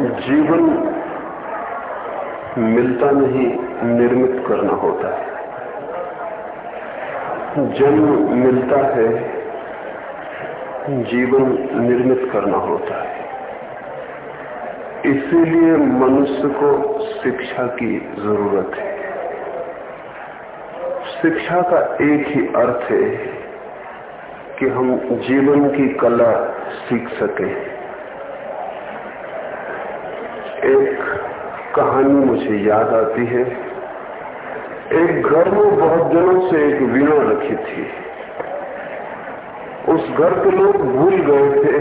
जीवन मिलता नहीं, निर्मित करना होता है। जन्म मिलता है, जीवन निर्मित करना होता है। इसीलिए मनुष्य को शिक्षा की ज़रूरत है। शिक्षा का एक ही अर्थ है कि हम जीवन की कला सीख सकें एक कहानी मुझे याद आती है। एक घर में बहुत दिनों से एक वीणा रखी थी। उस घर के लोग भूल गए थे,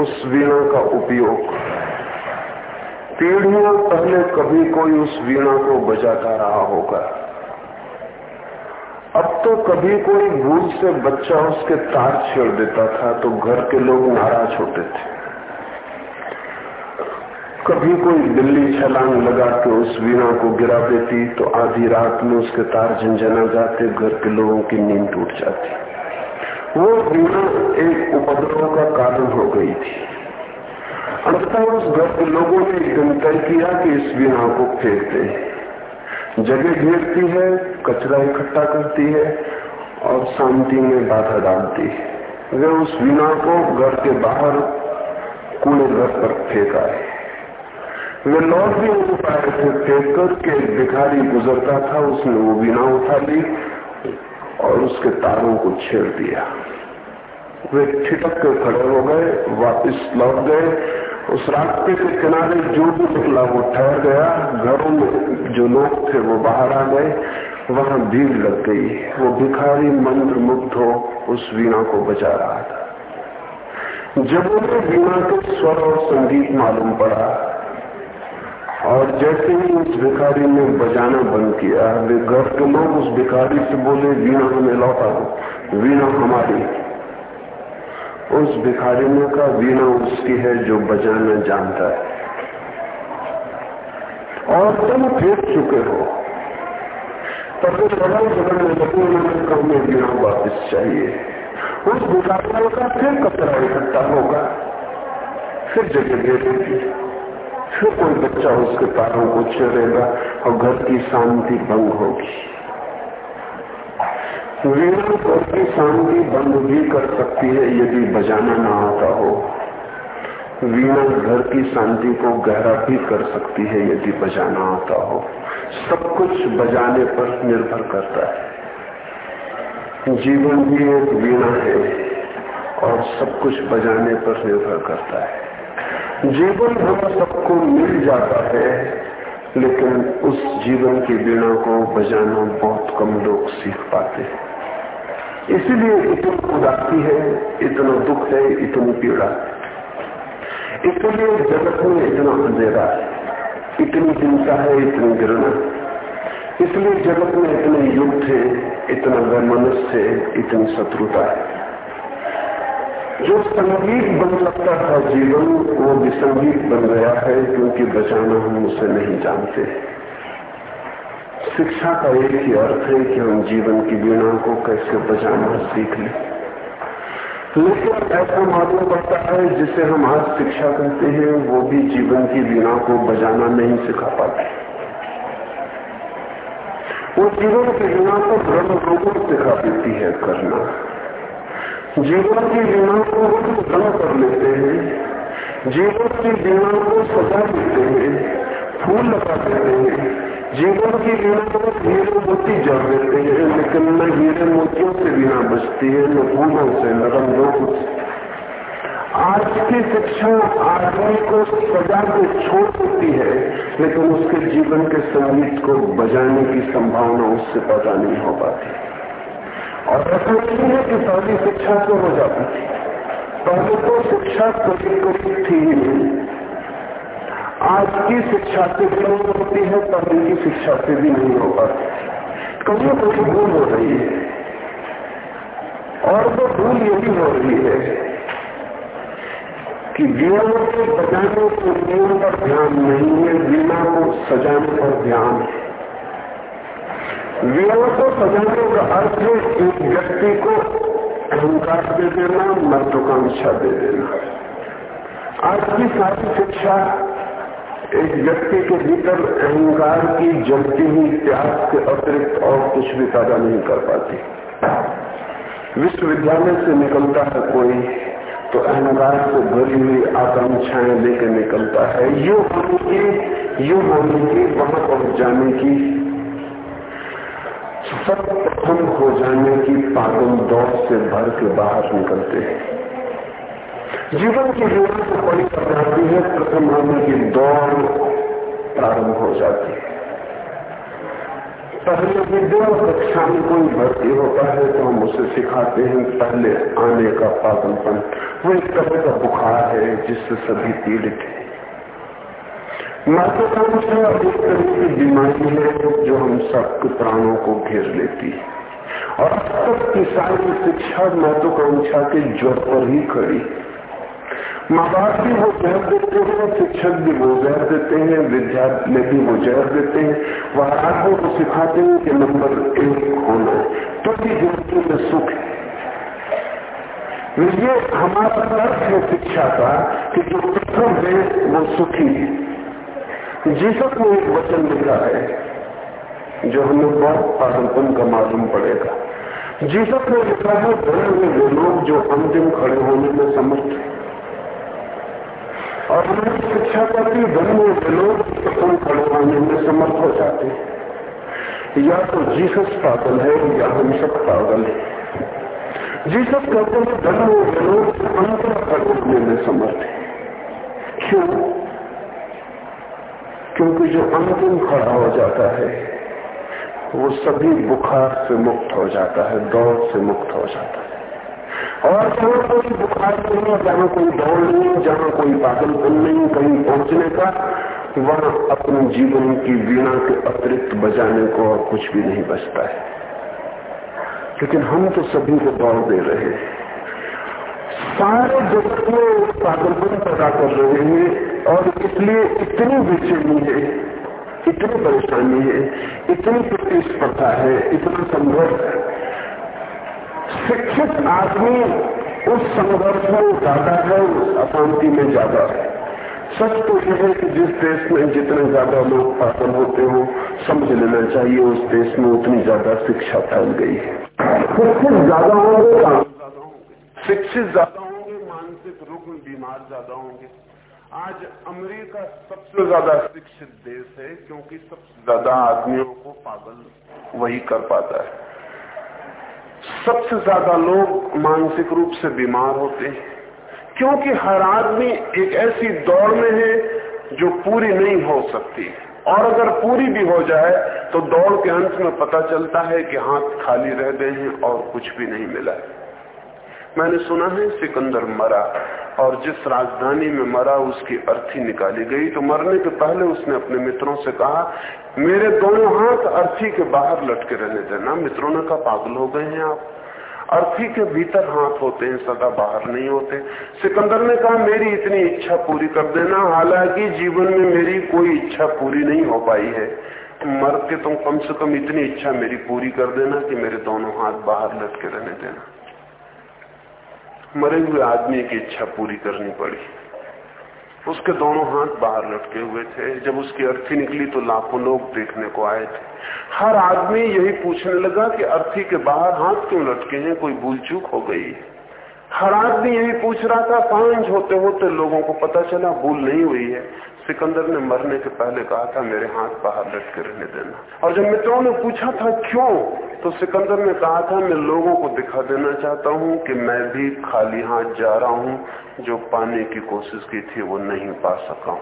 उस वीणा का उपयोग। पीढ़ियों पहले कभी कोई उस वीणा को बजाता रहा होगा। अब तो कभी कोई भूल से बच्चा उसके तार छेड़ देता था तो घर के लोग नाराज़ होते थे। कभी कोई बिल्ली छलांग लगा के उस वीणा को गिरा देती तो आधी रात में उसके तार झंझना जाते, घर के लोगों की नींद टूट जाती। वो वीणा एक उपद्रव का कारण हो गई थी। अंततः उस घर के लोगों ने एक तय किया कि इस वीणा को फेंक दें जगह घेरती है, कचरा इकट्ठा करती है और शांति में बाधा डालती है। वे उस वीणा को घर के बाहर कूड़े घर पर फेंका है वे लौट भी नहीं पाए थे, फेंक कर के भिखारी गुजरता था, उसने वो वीणा उठा ली और उसके तारों को छेड़ दिया। वे ठिटक के खड़े हो गए, वापस लौट गए। उस रास्ते के किनारे जो भी निकला, वो ठहर गया। घरों में जो लोग थे, वो बाहर आ गए। वहाँ भीड़ लग गई। वो भिखारी मंत्र मुग्ध हो उस वीणा को बजा रहा था। जब उन्हें वीणा के स्वर और संगीत मालूम पड़ा और जैसे ही उस भिखारी ने बजाना बंद किया, वे घर के लोग उस भिखारी से बोले, वीणा हमें लौटा दो, वीणा हमारी। उस भिखारी ने कहा, वीणा उसकी है जो बजाना जानता है। और तुम फेंक चुके हो। तब वो लड़ाई झगड़ने लगे उन्होंने कहा हमें वीणा वापिस चाहिए। उस भिखारी का फिर कचरा इकट्ठा होगा, फिर जगह दे देगी। फिर कोई बच्चा उसके पैरों को छेड़ेगा और घर की शांति भंग होगी। वीणा घर की शांति भंग भी कर सकती है यदि बजाना ना आता हो। वीणा घर की शांति को गहरा भी कर सकती है यदि बजाना आता हो। सब कुछ बजाने पर निर्भर करता है। जीवन भी एक वीणा है और सब कुछ बजाने पर निर्भर करता है। जीवन हम सबको मिल जाता है, लेकिन उस जीवन की वीणा को बजाना बहुत कम लोग सीख पाते हैं। इसीलिए इतनी उदासी है, इतना दुख है, इतनी पीड़ा है। इसलिए जगत में इतना अंधेरा है, इतनी चिंता है, इतनी घृणा इसलिए जगत में इतने युद्ध है, इतना वैमनस्य है, इतनी शत्रुता है। जो संगीत बन सकता था जीवन, वो विसंगीत बन गया है, क्योंकि बचाना हम उसे नहीं जानते। शिक्षा का एक ही अर्थ है कि हम जीवन की वीणा को कैसे बजाना सीख लें। लेकिन ऐसा मालूम पड़ता है, जिसे हम आज शिक्षा कहते हैं, वो भी जीवन की वीणा को बजाना नहीं सिखा पाते। वो जीवन की वीणा को ब्रह्म रोगों सिखा देती है करना। जीवन की बीमा को भ्रम कर लेते हैं, जीवन की बीमा को सजा देते हैं, फूल लगा देते हैं, जीवन की बीमा को हीरे मोती जड़ देते हैं, लेकिन न हीरे मोतियों से बिना बचती है, न फूलों से, न रंगों आज की शिक्षा आदमी को सजा के छोड़ देती है, लेकिन उसके जीवन के संगीत को बजाने की संभावना उससे पैदा नहीं हो पाती। और ऐसा नहीं है कि पहली शिक्षा से हो जाती? थी पहले तो शिक्षा करीब करीब थी। ही नहीं आज की शिक्षा से भी नहीं होती है, पहले की शिक्षा से भी नहीं हो पाती। कभी कोई भूल हो रही है। और वो भूल यही हो रही है कि वीणा को बजाने के नियम पर ध्यान नहीं है वीणा को सजाने पर ध्यान है। वीणा को सजाने का अर्थ है एक व्यक्ति को अहंकार दे देना, महत्वाकांक्षा दे देना। आज की सारी शिक्षा एक व्यक्ति के भीतर अहंकार की जलती हुई त्याग के अतिरिक्त और कुछ भी पैदा नहीं कर पाती। विश्वविद्यालय से निकलता है कोई तो अहंकार से भरी हुई आकांक्षाएँ लेकर निकलता है। यू होने की यू होने की, वहाँ पहुँच जाने की सब प्रथम हो जाने की पागल दौड़ से भर के बाहर निकलते हैं। जीवन की जीवन से बड़ी जाती है, प्रथम होने की दौड़ प्रारंभ हो जाती है। पहले विद्या कक्षा में कोई भर्ती होता है तो हम उसे सिखाते हैं, पहले आने का पागलपन। वो एक तरह का बुखार है जिससे सभी पीड़ित है। महत्वाकांक्षा एक तरह की बीमारी है जो हम सबके प्राणों को घेर लेती है। और तक की सारी शिक्षा महत्वाकांक्षा के ज्वर पर ही खड़ी। माँ बाप भी वो जहर देते हैं शिक्षक भी वो जहर देते हैं, विद्यार्थी भी वो जहर देते हैं। वह आदमी को सिखाते हैं कि नंबर एक होना है तो भी ज़िंदगी में सुख है। ये हमारा अर्थ है शिक्षा का कि जो प्रथम है, वो सुखी है। जीसस ने एक वचन लिखा है, जो हमें बहुत पागलपन का मालूम पड़ेगा। जीसस ने लिखा है, बड़े हुए वो लोग जो अंतिम खड़े होने में समर्थ है। और हमारी शिक्षा करती धर्मों के लोग प्रथम खड़े होने में समर्थ हो जाते हैं। या तो जीसस पागल है, या हम सब पागल है। जीसस कहते हैं धर्मों के लोग अंतर खड़े होने में समर्थ है। क्यों? क्योंकि जो अंतिम खड़ा हो जाता है, वो सभी बुखार से मुक्त हो जाता है, दौड़ से मुक्त हो जाता है। और जहाँ कोई बुखार नहीं जहाँ कोई दौड़ नहीं जहाँ कोई पागलपन नहीं कहीं पहुँचने का, वहाँ अपने जीवन की वीणा के अतिरिक्त बजाने को और कुछ भी नहीं बचता है। लेकिन हम तो सभी को दौड़ दे रहे हैं। सारे जगत में पागलपन पैदा कर रहे हैं। और इसलिए इतनी बेचैनी है इतनी परेशानी है इतनी प्रतिस्पर्धा है इतना संघर्ष शिक्षित आदमी उस संघर्ष में ज़्यादा है उस अशांति में ज़्यादा है। सच तो यह है कि जिस देश में जितने ज़्यादा लोग पागल होते हो समझ लेना चाहिए उस देश में उतनी ज़्यादा शिक्षा फैल गई है। शिक्षित ज़्यादा होंगे शिक्षित ज़्यादा होंगे मानसिक रुग्ण बीमार ज़्यादा होंगे। आज अमेरिका सबसे ज़्यादा शिक्षित देश है, क्योंकि सबसे ज़्यादा आदमियों को पागल वही कर पाता है। सबसे ज़्यादा लोग मानसिक रूप से बीमार होते हैं, क्योंकि हर आदमी एक ऐसी दौड़ में है जो पूरी नहीं हो सकती। और अगर पूरी भी हो जाए तो दौड़ के अंत में पता चलता है कि हाथ खाली रह गए हैं और कुछ भी नहीं मिला है। मैंने सुना है, सिकंदर मरा और जिस राजधानी में मरा, उसकी अर्थी निकाली गई। तो मरने के पहले उसने अपने मित्रों से कहा, मेरे दोनों हाथ अर्थी के बाहर लटके रहने देना। मित्रों ने कहा, पागल हो गए हैं आप। अर्थी के भीतर हाथ होते हैं, सदा बाहर नहीं होते। सिकंदर ने कहा, मेरी इतनी इच्छा पूरी कर देना। हालाँकि जीवन में मेरी कोई इच्छा पूरी नहीं हो पाई है। मर के तुम कम से कम इतनी इच्छा मेरी पूरी कर देना कि मेरे दोनों हाथ बाहर लटके रहने देना। मरे हुए आदमी की इच्छा पूरी करनी पड़ी। उसके दोनों हाथ बाहर लटके हुए थे। जब उसकी अर्थी निकली तो लाखों लोग देखने को आए थे। हर आदमी यही पूछने लगा कि अर्थी के बाहर हाथ क्यों लटके हैं? कोई भूल चूक हो गई। है हर आदमी यही पूछ रहा था, पाँच होते होते लोगों को पता चला, भूल नहीं हुई है। सिकंदर ने मरने के पहले कहा था, मेरे हाथ बाहर लटके रहने देना। और जब मित्रों ने पूछा था, क्यों? तो सिकंदर ने कहा था, मैं लोगों को दिखा देना चाहता हूँ कि मैं भी खाली हाथ जा रहा हूँ। जो पाने की कोशिश की थी, वो नहीं पा सका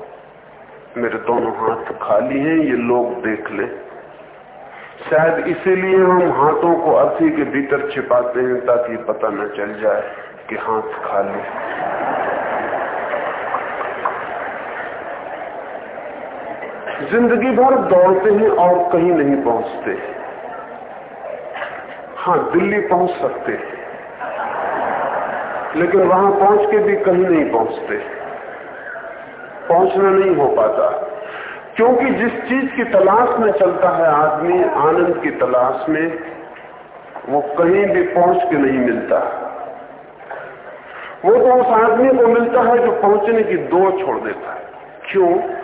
मेरे दोनों हाथ खाली हैं, ये लोग देख ले। शायद इसीलिए हम हाथों को अर्थी के भीतर छिपाते हैं, ताकि पता न चल जाए कि हाथ खाली ज़िंदगी भर दौड़ते हैं और कहीं नहीं पहुँचते। हाँ दिल्ली पहुँच सकते लेकिन वहाँ पहुँच के भी कहीं नहीं पहुँचते। पहुँचना नहीं हो पाता। क्योंकि जिस चीज़ की तलाश में चलता है आदमी, आनंद की तलाश में, वो कहीं भी पहुँच के नहीं मिलता। वो तो उस आदमी को मिलता है जो पहुँचने की दौड़ छोड़ देता है। क्यों?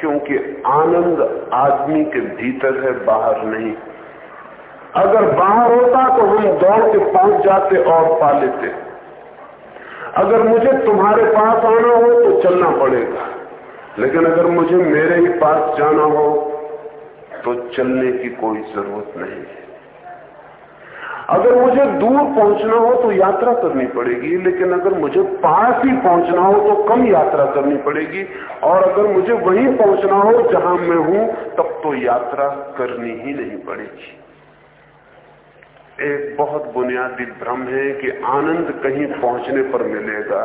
क्योंकि आनंद आदमी के भीतर है, बाहर नहीं। अगर बाहर होता तो हम दौड़ के पहुँच जाते और पा लेते। अगर मुझे तुम्हारे पास आना हो तो चलना पड़ेगा। लेकिन अगर मुझे मेरे ही पास जाना हो तो चलने की कोई ज़रूरत नहीं है। अगर मुझे दूर पहुँचना हो तो यात्रा करनी पड़ेगी, लेकिन अगर मुझे पास ही पहुँचना हो तो कम यात्रा करनी पड़ेगी, और अगर मुझे वहीं पहुँचना हो जहाँ मैं हूँ, तब तो यात्रा करनी ही नहीं पड़ेगी। एक बहुत बुनियादी भ्रम है कि आनंद कहीं पहुँचने पर मिलेगा।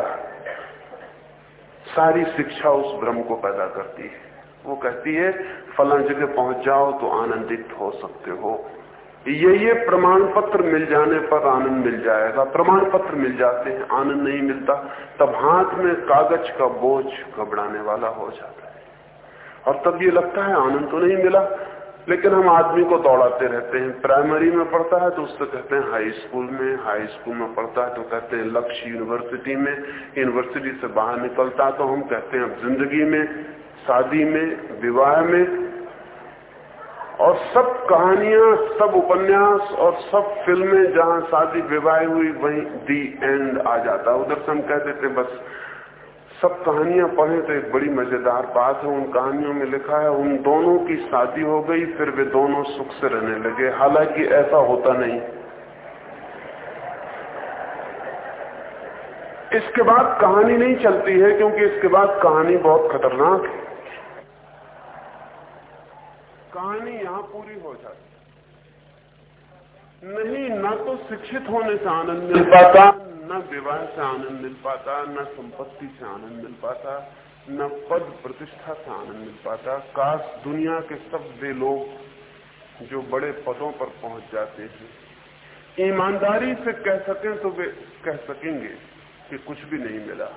सारी शिक्षा उस भ्रम को पैदा करती है। वो कहती है, फला जगह पहुँच जाओ तो आनंदित हो सकते हो। ये ये प्रमाण पत्र मिल जाने पर आनंद मिल जाएगा। प्रमाण पत्र मिल जाते हैं, आनंद नहीं मिलता, तब हाथ में कागज़ का बोझ घबराने वाला हो जाता है। और तब ये लगता है आनंद तो नहीं मिला, लेकिन हम आदमी को दौड़ाते रहते हैं। प्राइमरी में पढ़ता है तो उससे कहते हैं हाई स्कूल में, हाई स्कूल में पढ़ता है तो कहते हैं लक्ष्य यूनिवर्सिटी में, यूनिवर्सिटी से बाहर निकलता है तो हम कहते हैं अब ज़िंदगी में, शादी में, विवाह में और सब कहानियाँ, सब उपन्यास और सब फ़िल्में जहाँ शादी विवाह हुई, वहीं दी एंड आ जाता। उधर से हम कह देते बस सब कहानियाँ पढ़े तो एक बड़ी मज़ेदार बात है। उन कहानियों में लिखा है, उन दोनों की शादी हो गई, फिर वे दोनों सुख से रहने लगे। हालाँकि ऐसा होता नहीं। इसके बाद कहानी नहीं चलती है, क्योंकि इसके बाद कहानी बहुत खतरनाक है। कहानी यहाँ पूरी हो जाती नहीं, न तो शिक्षित होने से आनंद मिल पाता, न विवाह से आनंद मिल पाता, न संपत्ति से आनंद मिल पाता, न पद प्रतिष्ठा से आनंद मिल पाता। काश दुनिया के सब वे लोग जो बड़े पदों पर पहुँच जाते हैं, ईमानदारी से कह सकें तो वे कह सकेंगे कि कुछ भी नहीं मिला।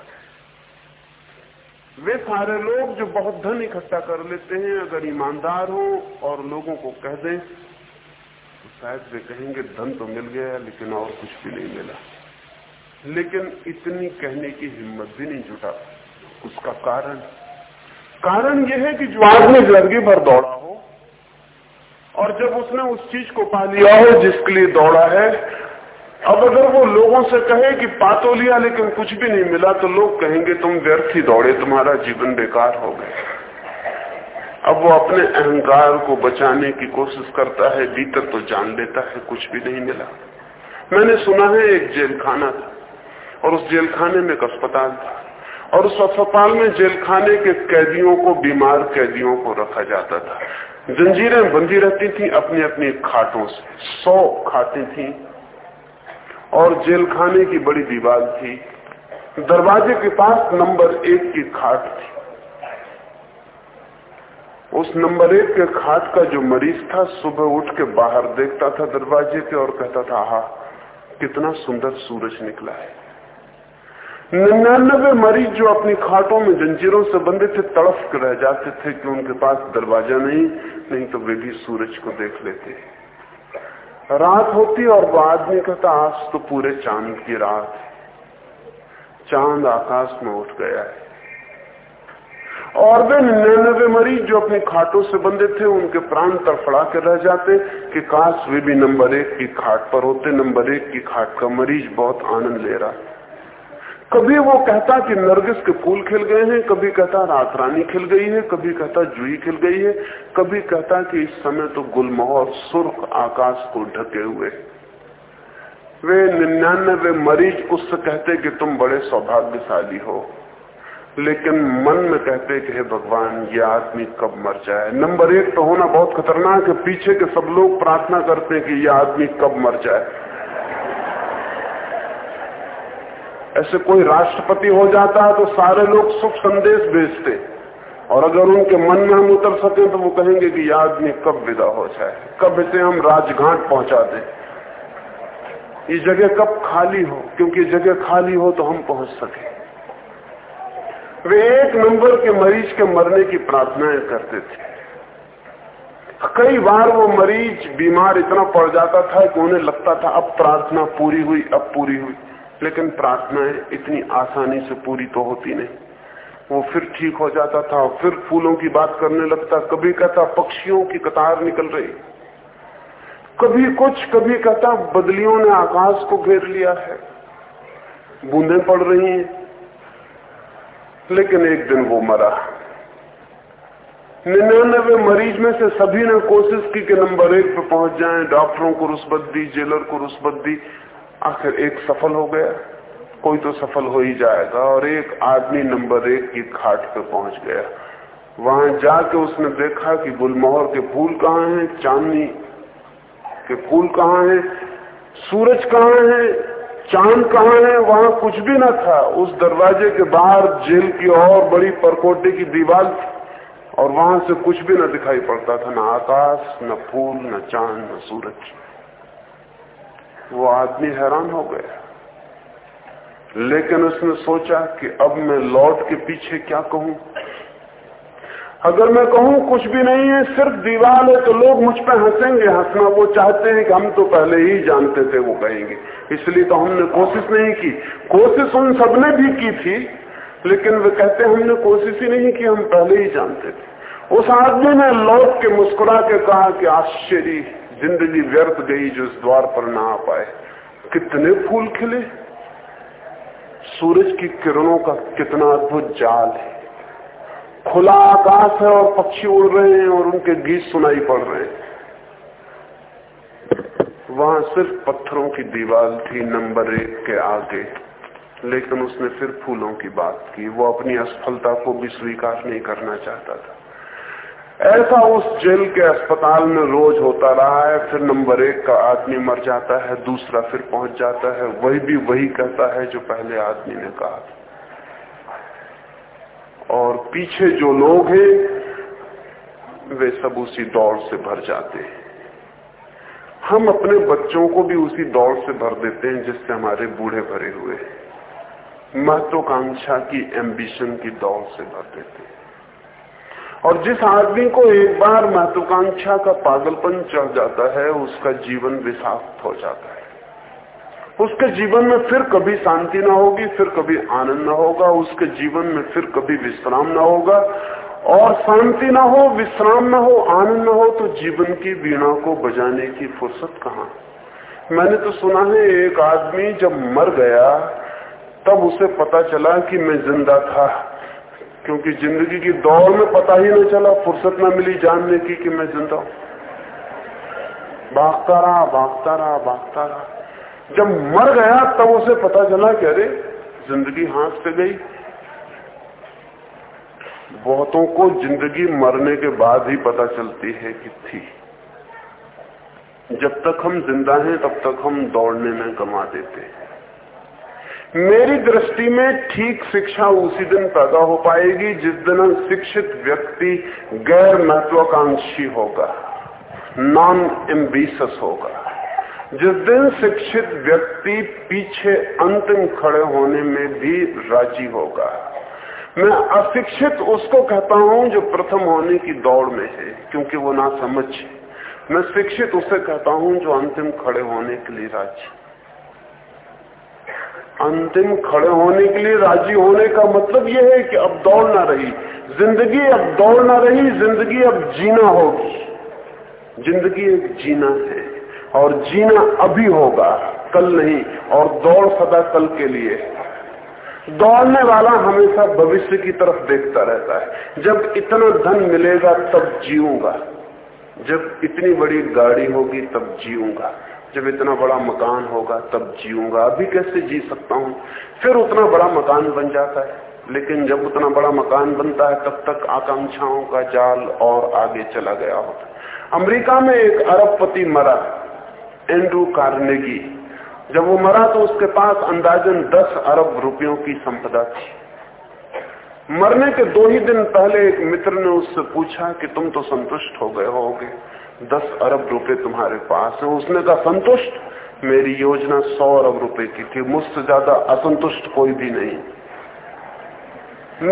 वे सारे लोग जो बहुत धन इकट्ठा कर लेते हैं, अगर ईमानदार हो और लोगों को कह दें तो शायद वे कहेंगे, धन तो मिल गया लेकिन और कुछ भी नहीं मिला। लेकिन इतनी कहने की हिम्मत भी नहीं जुटा। उसका कारण? कारण यह है कि जो आदमी ज़िंदगी भर दौड़ा हो, और जब उसने उस चीज़ को पा लिया हो जिसके लिए दौड़ा है अब अगर वो लोगों से कहे कि पा तो लिया लेकिन कुछ भी नहीं मिला तो लोग कहेंगे, तुम व्यर्थ ही दौड़े, तुम्हारा जीवन बेकार हो गया। अब वो अपने अहंकार को बचाने की कोशिश करता है, भीतर तो जान लेता है, कुछ भी नहीं मिला। मैंने सुना है, एक जेल खाना था, और उस जेल खाने में एक अस्पताल था, और उस अस्पताल में जेल खाने के कैदियों को, बीमार कैदियों को रखा जाता था। जंजीरें बंधी रहती थी अपनी अपनी खाटों से, सौ खाटें थी। और जेल खाने की बड़ी दीवार थी। दरवाजे के पास नंबर एक की खाट थी। उस नंबर एक के खाट का जो मरीज़ था, सुबह उठ के बाहर देखता था दरवाजे के और कहता था हा कितना सुंदर सूरज निकला है। निन्यानबे मरीज़ जो अपनी खाटों में जंजीरों से बंधे थे, तड़फ रह जाते थे कि उनके पास दरवाज़ा नहीं नहीं तो वे भी सूरज को देख लेते। रात होती और वो आदमी कहता, आज तो पूरे चाँद की रात चाँद आकाश में उठ गया है। और वे निन्यानवे मरीज़ जो अपने खाटों से बंधे थे, उनके प्राण तड़फड़ा के रह जाते कि काश वे भी नंबर एक की खाट पर होते, नंबर एक की खाट का मरीज़ बहुत आनंद ले रहा। है कभी वो कहता कि नरगिस के फूल खिल गए हैं, कभी कहता रात रानी खिल गई है, कभी कहता जुई खिल गई है, कभी कहता कि इस समय तो गुलमोहर सुर्ख आकाश को ढके हुए। वे निन्यानवे मरीज़ उससे कहते कि तुम बड़े सौभाग्यशाली हो। लेकिन मन में कहते कि हे भगवान, ये आदमी कब मर जाए? नंबर एक तो होना बहुत खतरनाक है, पीछे के सब लोग प्रार्थना करते हैं कि यह आदमी कब मर जाए? ऐसे कोई राष्ट्रपति हो जाता है तो सारे लोग सुख संदेश भेजते। और अगर उनके मन में हम उतर सके तो वो कहेंगे कि यह आदमी कब विदा हो जाए, कब इसे हम राजघाट पहुँचा दें। ये जगह कब खाली हो, क्योंकि जगह खाली हो तो हम पहुँच सके। वे एक नंबर के मरीज़ के मरने की प्रार्थनाएँ करते थे। कई बार वो मरीज़ बीमार इतना पड़ जाता था कि उन्हें लगता था, अब प्रार्थना पूरी हुई, अब पूरी हुई। लेकिन प्रार्थनाएँ इतनी आसानी से पूरी तो होती नहीं। वो फिर ठीक हो जाता था, फिर फूलों की बात करने लगता, कभी कहता, पक्षियों की कतार निकल रही। कभी कुछ, कभी कहता, बदलियों ने आकाश को घेर लिया है। बूंदे पड़ रही हैं। लेकिन एक दिन वो मरा। निन्यानवे मरीज़ में से सभी ने कोशिश की कि नंबर एक पे पहुँच जाएँ, डॉक्टरों को रुस्बत दी, जेलर को रुस्बत दी। आखिर एक सफल हो गया। कोई तो सफल हो ही जाएगा और एक आदमी नंबर एक की खाट पे पहुँच गया। वहाँ जाके उसने देखा कि गुलमोहर के फूल कहाँ हैं, चांदनी के फूल कहाँ हैं, सूरज कहाँ है, चाँद कहाँ है, वहाँ कुछ भी न था। उस दरवाजे के बाहर जेल की और बड़ी परकोटे की दीवार थी और वहाँ से कुछ भी न दिखाई पड़ता था, न आकाश, न फूल, न चाँद, न सूरज। वो आदमी हैरान हो गया। लेकिन उसने सोचा कि अब मैं लौट के पीछे क्या कहूँ? अगर मैं कहूँ कुछ भी नहीं है, सिर्फ़ दीवार है तो लोग मुझ पर हंसेंगे, हंसना। वो चाहते हैं कि हम तो पहले ही जानते थे, वो कहेंगे। इसलिए तो हमने कोशिश नहीं की। कोशिश उन सबने भी की थी, लेकिन वे कहते हमने कोशिश ही नहीं की, हम पहले ही जानते थे। उस आदमी ने लौट के मुस्कुरा के कहा कि आश्चर्य। ज़िंदगी व्यर्थ गई जो इस द्वार पर ना आ पाए। कितने फूल खिले। सूरज की किरणों का कितना अद्भुत जाल है। खुला आकाश है और पक्षी उड़ रहे हैं और उनके गीत सुनाई पड़ रहे हैं। वहाँ सिर्फ़ पत्थरों की दीवार थी नंबर एक के आगे, लेकिन उसने फिर फूलों की बात की। वो अपनी असफलता को भी स्वीकार नहीं करना चाहता था। ऐसा उस जेल के अस्पताल में रोज होता रहा है, फिर नंबर एक का आदमी मर जाता है, दूसरा फिर पहुँच जाता है, वही भी वही कहता है जो पहले आदमी ने कहा और पीछे जो लोग हैं, वे सब उसी दौड़ से भर जाते हैं। हम अपने बच्चों को भी उसी दौड़ से भर देते हैं जिससे हमारे बूढ़े भरे हुए महत्वाकांक्षा की एम्बिशन की दौड़ से भर देते हैं। और जिस आदमी को एक बार महत्वाकांक्षा का पागलपन चढ़ जाता है, उसका जीवन विषाक्त हो जाता है। उसके जीवन में फिर कभी शांति ना होगी, फिर कभी आनंद ना होगा, उसके जीवन में फिर कभी विश्राम ना होगा। और शांति ना हो, विश्राम ना हो, आनंद ना हो तो जीवन की वीणा को बजाने की फुर्सत कहा? मैंने तो सुना है, एक आदमी जब मर गया, तब उसे पता चला कि मैं ज़िंदा था। क्योंकि ज़िंदगी की दौड़ में पता ही नहीं चला, फुर्सत न मिली जानने की कि मैं ज़िंदा हूँ। भागता रहा भागता रहा भागता रहा। जब मर गया, तब उसे पता चला कि अरे, ज़िंदगी हाथ से गई। बहुतों को ज़िंदगी मरने के बाद ही पता चलती है कि थी। जब तक हम ज़िंदा हैं, तब तक हम दौड़ने में गमा देते हैं। मेरी दृष्टि में ठीक शिक्षा उसी दिन पैदा हो पाएगी जिस दिन शिक्षित व्यक्ति गैर महत्वाकांक्षी होगा नॉन एम्बिशस होगा। जिस दिन शिक्षित व्यक्ति पीछे अंतिम खड़े होने में भी राज़ी होगा। मैं अशिक्षित उसको कहता हूँ जो प्रथम होने की दौड़ में है, क्योंकि वो ना समझ मैं शिक्षित उसे कहता हूँ जो अंतिम खड़े होने के लिए राज़ी अंतिम खड़े होने के लिए राज़ी होने का मतलब यह है कि अब दौड़ ना रही। ज़िंदगी अब दौड़ ना रही, ज़िंदगी अब जीना होगी। ज़िंदगी एक जीना है और जीना अभी होगा, कल नहीं, और दौड़ सदा कल के लिए। दौड़ने वाला हमेशा भविष्य की तरफ़ देखता रहता है। जब इतना धन मिलेगा, तब जीऊँगा। जब इतनी बड़ी गाड़ी होगी, तब जीऊँगा। जब इतना बड़ा मकान होगा, तब जीऊँगा। अभी कैसे जी सकता हूँ? फिर उतना बड़ा मकान बन जाता है। लेकिन जब उतना बड़ा मकान बनता है, तब तक आकांक्षाओं का जाल और आगे चला गया होता अमेरिका में एक अरबपति मरा, एंड्रू कार्नेगी। जब वो मरा तो उसके पास अंदाजन 10 अरब रुपयों की संपदा थी। मरने के दो ही दिन पहले एक मित्र ने उससे पूछा कि तुम तो संतुष्ट हो गए होगे। दस अरब रुपए तुम्हारे पास है। उसने कहा, संतुष्ट? मेरी योजना सौ अरब रुपए की थी, मुझसे ज़्यादा असंतुष्ट कोई भी नहीं।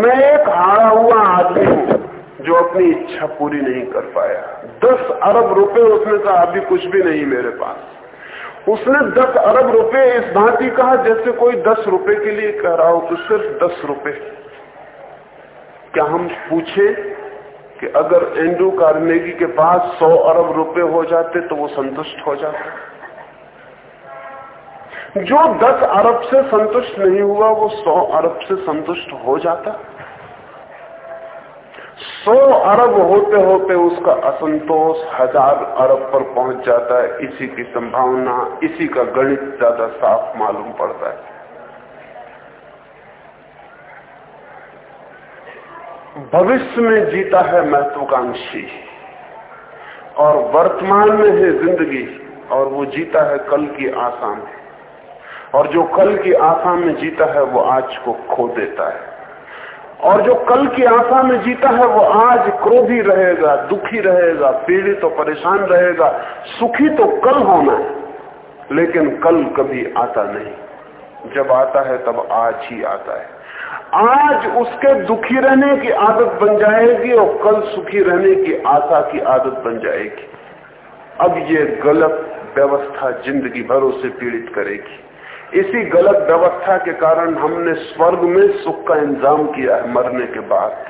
मैं एक हारा हुआ आदमी हूँ जो अपनी इच्छा पूरी नहीं कर पाया। दस अरब रुपए उसने कहा, अभी कुछ भी नहीं मेरे पास। उसने दस अरब रुपए इस भांति कहा, जैसे कोई दस रुपए के लिए कह रहा हो तो सिर्फ़ दस रुपए। क्या हम पूछे? कि अगर एंड्रू कार्नेगी के पास सौ अरब रुपए हो जाते तो वो संतुष्ट हो जाता। जो दस अरब से संतुष्ट नहीं हुआ, वो सौ अरब से संतुष्ट हो जाता। सौ अरब होते होते उसका असंतोष हज़ार अरब पर पहुँच जाता है। इसी की संभावना, इसी का गणित ज़्यादा साफ़ मालूम पड़ता है। भविष्य में जीता है महत्वाकांक्षी। और वर्तमान में है ज़िंदगी, और वो जीता है कल की आशा में। और जो कल की आशा में जीता है, वो आज को खो देता है। और जो कल की आशा में जीता है, वो आज क्रोधी रहेगा, दुखी रहेगा, पीड़ित तो परेशान रहेगा। सुखी तो कल होना है, लेकिन कल कभी आता नहीं। जब आता है, तब आज ही आता है। आज उसके दुखी रहने की आदत बन जाएगी और कल सुखी रहने की आशा की आदत बन जाएगी। अब ये गलत व्यवस्था ज़िंदगी भर उसे पीड़ित करेगी। इसी गलत व्यवस्था के कारण हमने स्वर्ग में सुख का इंतज़ाम किया है मरने के बाद।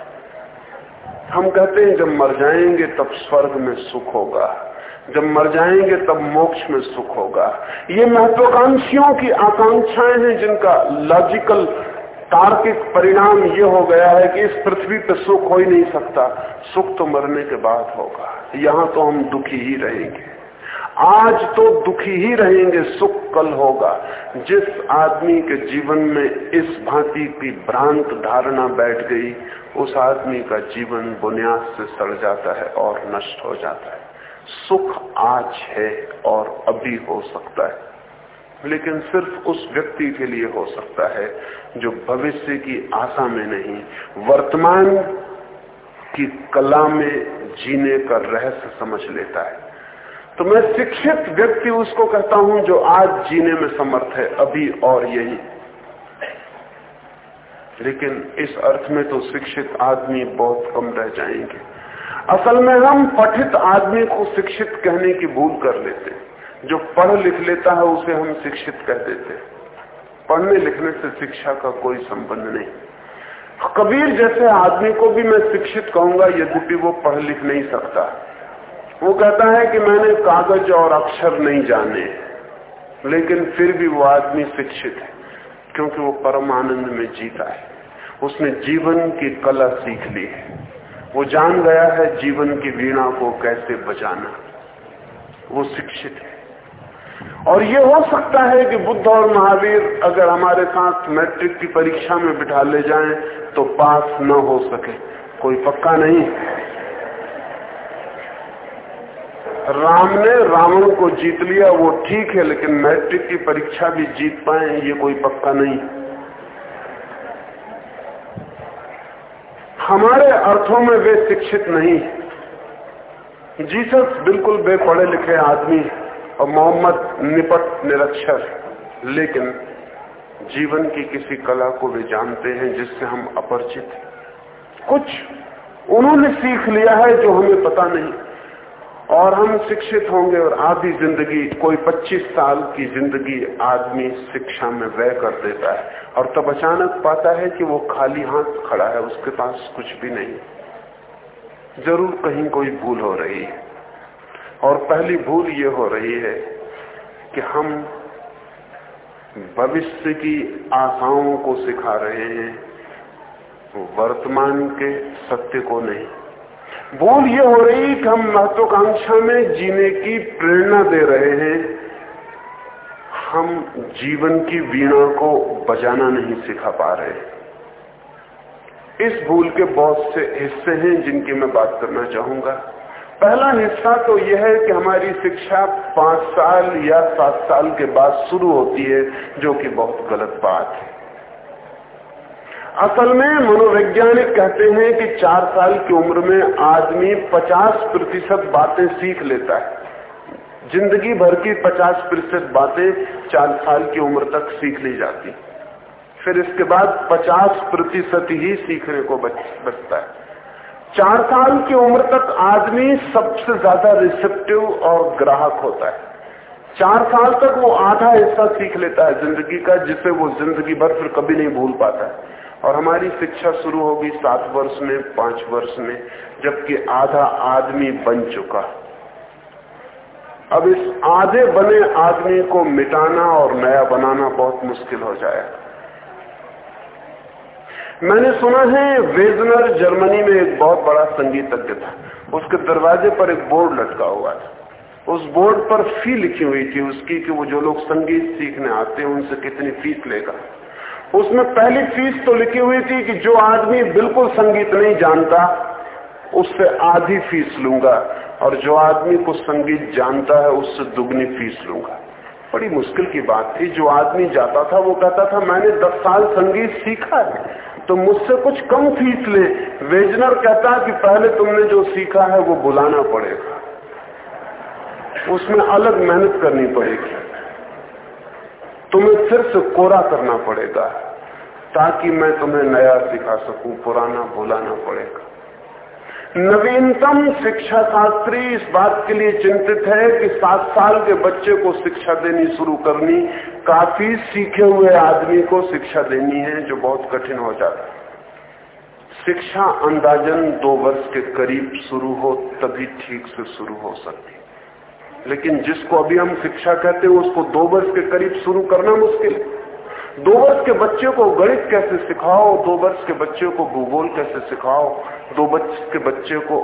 हम कहते हैं, जब मर जाएँगे तब स्वर्ग में सुख होगा। जब मर जाएँगे तब मोक्ष में सुख होगा। ये महत्वाकांक्षियों की आकांक्षाएँ हैं जिनका लॉजिकल तार्किक परिणाम ये हो गया है कि इस पृथ्वी पर सुख हो ही नहीं सकता। सुख तो मरने के बाद होगा। यहाँ तो हम दुखी ही रहेंगे। आज तो दुखी ही रहेंगे, सुख कल होगा। जिस आदमी के जीवन में इस भांति की भ्रांत धारणा बैठ गई, उस आदमी का जीवन बुनियाद से सड़ जाता है और नष्ट हो जाता है। सुख आज है और अभी हो सकता है। लेकिन सिर्फ़ उस व्यक्ति के लिए हो सकता है, जो भविष्य की आशा में नहीं, वर्तमान की कला में जीने का रहस्य समझ लेता है। तो मैं शिक्षित व्यक्ति उसको कहता हूँ जो आज जीने में समर्थ है, अभी और यही। लेकिन इस अर्थ में तो शिक्षित आदमी बहुत कम रह जाएँगे। असल में हम पठित आदमी को शिक्षित कहने की भूल कर लेते जो पढ़ लिख लेता है, उसे हम शिक्षित कह देते पढ़ने लिखने से शिक्षा का कोई संबंध नहीं। कबीर जैसे आदमी को भी मैं शिक्षित कहूँगा, यद्यपि वो पढ़ लिख नहीं सकता। वो कहता है कि मैंने कागज़ और अक्षर नहीं जाने, लेकिन फिर भी वो आदमी शिक्षित है, क्योंकि वो परम आनंद में जीता है। उसने जीवन की कला सीख ली है। वो जान गया है जीवन की वीणा को कैसे बजाना। वो शिक्षित है। और ये हो सकता है कि बुद्ध और महावीर अगर हमारे साथ मैट्रिक की परीक्षा में बिठा ले जाएँ तो पास न हो सके। कोई पक्का नहीं? राम ने रावण को जीत लिया, वो ठीक है, लेकिन मैट्रिक की परीक्षा भी जीत पाए, ये कोई पक्का नहीं। हमारे अर्थों में वे शिक्षित नहीं। जीसस बिल्कुल बेपढ़े लिखे आदमी और मोहम्मद निपट निरक्षर। लेकिन जीवन की किसी कला को वे जानते हैं जिससे हम अपरिचित कुछ उन्होंने सीख लिया है जो हमें पता नहीं। और हम शिक्षित होंगे और आधी ज़िंदगी, कोई 25 साल की ज़िंदगी आदमी शिक्षा में व्यय कर देता है। और तब अचानक पाता है कि वो खाली हाथ खड़ा है, उसके पास कुछ भी नहीं। ज़रूर कहीं कोई भूल हो रही है। और पहली भूल ये हो रही है कि हम भविष्य की आशाओं को सिखा रहे हैं, वर्तमान के सत्य को नहीं। भूल ये हो रही कि हम महत्वाकांक्षा में जीने की प्रेरणा दे रहे हैं। हम जीवन की वीणा को बजाना नहीं सिखा पा रहे इस भूल के बहुत से हिस्से हैं जिनकी मैं बात करना चाहूँगा। पहला हिस्सा तो यह है कि हमारी शिक्षा पाँच साल या सात साल के बाद शुरू होती है, जो कि बहुत गलत बात है। असल में मनोवैज्ञानिक कहते हैं कि चार साल की उम्र में आदमी 50 प्रतिशत बातें सीख लेता है। ज़िंदगी भर की 50 प्रतिशत बातें चार साल की उम्र तक सीख ली जाती फिर इसके बाद 50 प्रतिशत ही सीखने को बचता है। चार साल की उम्र तक आदमी सबसे ज़्यादा रिसेप्टिव और ग्राहक होता है। चार साल तक वो आधा हिस्सा सीख लेता है ज़िंदगी का, जिसे वो ज़िंदगी भर फिर कभी नहीं भूल पाता है। और हमारी शिक्षा शुरू होगी सात वर्ष में, पाँच वर्ष में, जबकि आधा आदमी बन चुका अब इस आधे बने आदमी को मिटाना और नया बनाना बहुत मुश्किल हो जाएगा। मैंने सुना है वेजनर जर्मनी में एक बहुत बड़ा संगीतज्ञ था। उसके दरवाजे पर एक बोर्ड लटका हुआ था। उस बोर्ड पर फ़ी लिखी हुई थी उसकी कि वो जो लोग संगीत सीखने आते हैं, उनसे कितनी फ़ीस लेगा। उसमें पहली फ़ीस तो लिखी हुई थी कि जो आदमी बिल्कुल संगीत नहीं जानता, उससे आधी फ़ीस लूँगा और जो आदमी को संगीत जानता है, उससे दुगनी फ़ीस लूँगा। बड़ी मुश्किल की बात थी। जो आदमी जाता था, वो कहता था, मैंने दस साल संगीत सीखा है। तो मुझसे कुछ कम फ़ीस ले। वेजनर कहता है कि पहले तुमने जो सीखा है, वो बुलाना पड़ेगा। उसमें अलग मेहनत करनी पड़ेगी। तुम्हें फिर से कोरा करना पड़ेगा, ताकि मैं तुम्हें नया सिखा सकूँ, पुराना बुलाना पड़ेगा। नवीनतम शिक्षा शास्त्री इस बात के लिए चिंतित है कि सात साल के बच्चे को शिक्षा देनी शुरू करनी काफ़ी सीखे हुए आदमी को शिक्षा देनी है जो बहुत कठिन हो जाता है। शिक्षा अंदाजन दो वर्ष के करीब शुरू हो, तभी ठीक से शुरू हो सकती लेकिन जिसको अभी हम शिक्षा कहते हैं, उसको दो वर्ष के करीब शुरू करना मुश्किल है। दो वर्ष के बच्चे को गणित कैसे सिखाओ, दो वर्ष के बच्चे को भूगोल कैसे सिखाओ, दो वर्ष के बच्चे को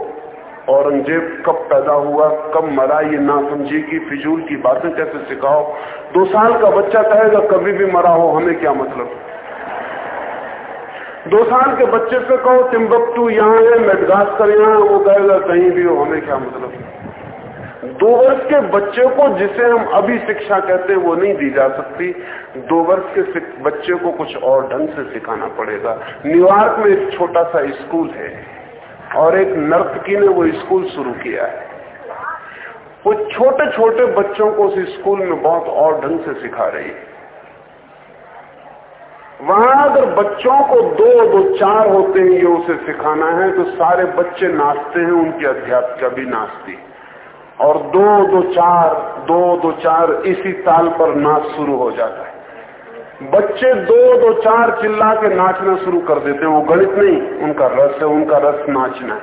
औरंगज़ेब कब पैदा हुआ, कब मरा, ये ना समझी की, फिजूल की बातें कैसे सिखाओ? दो साल का बच्चा कहेगा, कभी भी मरा हो, हमें क्या मतलब? दो साल के बच्चे से कहो टिम्बकटू यहाँ है, मेडगास्कर यहाँ वो कहेगा, कहीं भी हो, हमें क्या मतलब? दो वर्ष के बच्चे को, जिसे हम अभी शिक्षा कहते हैं, वो नहीं दी जा सकती। दो वर्ष के बच्चे को कुछ और ढंग से सिखाना पड़ेगा। न्यूयॉर्क में एक छोटा सा स्कूल है। और एक नर्तकी ने वो स्कूल शुरू किया है। वो छोटे छोटे बच्चों को उस स्कूल में बहुत और ढंग से सिखा रही है। वहाँ अगर बच्चों को दो दो, चार होते हैं, ये उसे सिखाना है तो सारे बच्चे नाचते हैं, उनकी अध्यापिका भी नाचती और दो दो, चार, दो दो, चार इसी ताल पर नाच शुरू हो जाता है। बच्चे दो दो चार चिल्ला के नाचना शुरू कर देते हैं। वो गणित नहीं, उनका रस है, उनका रस नाचना है।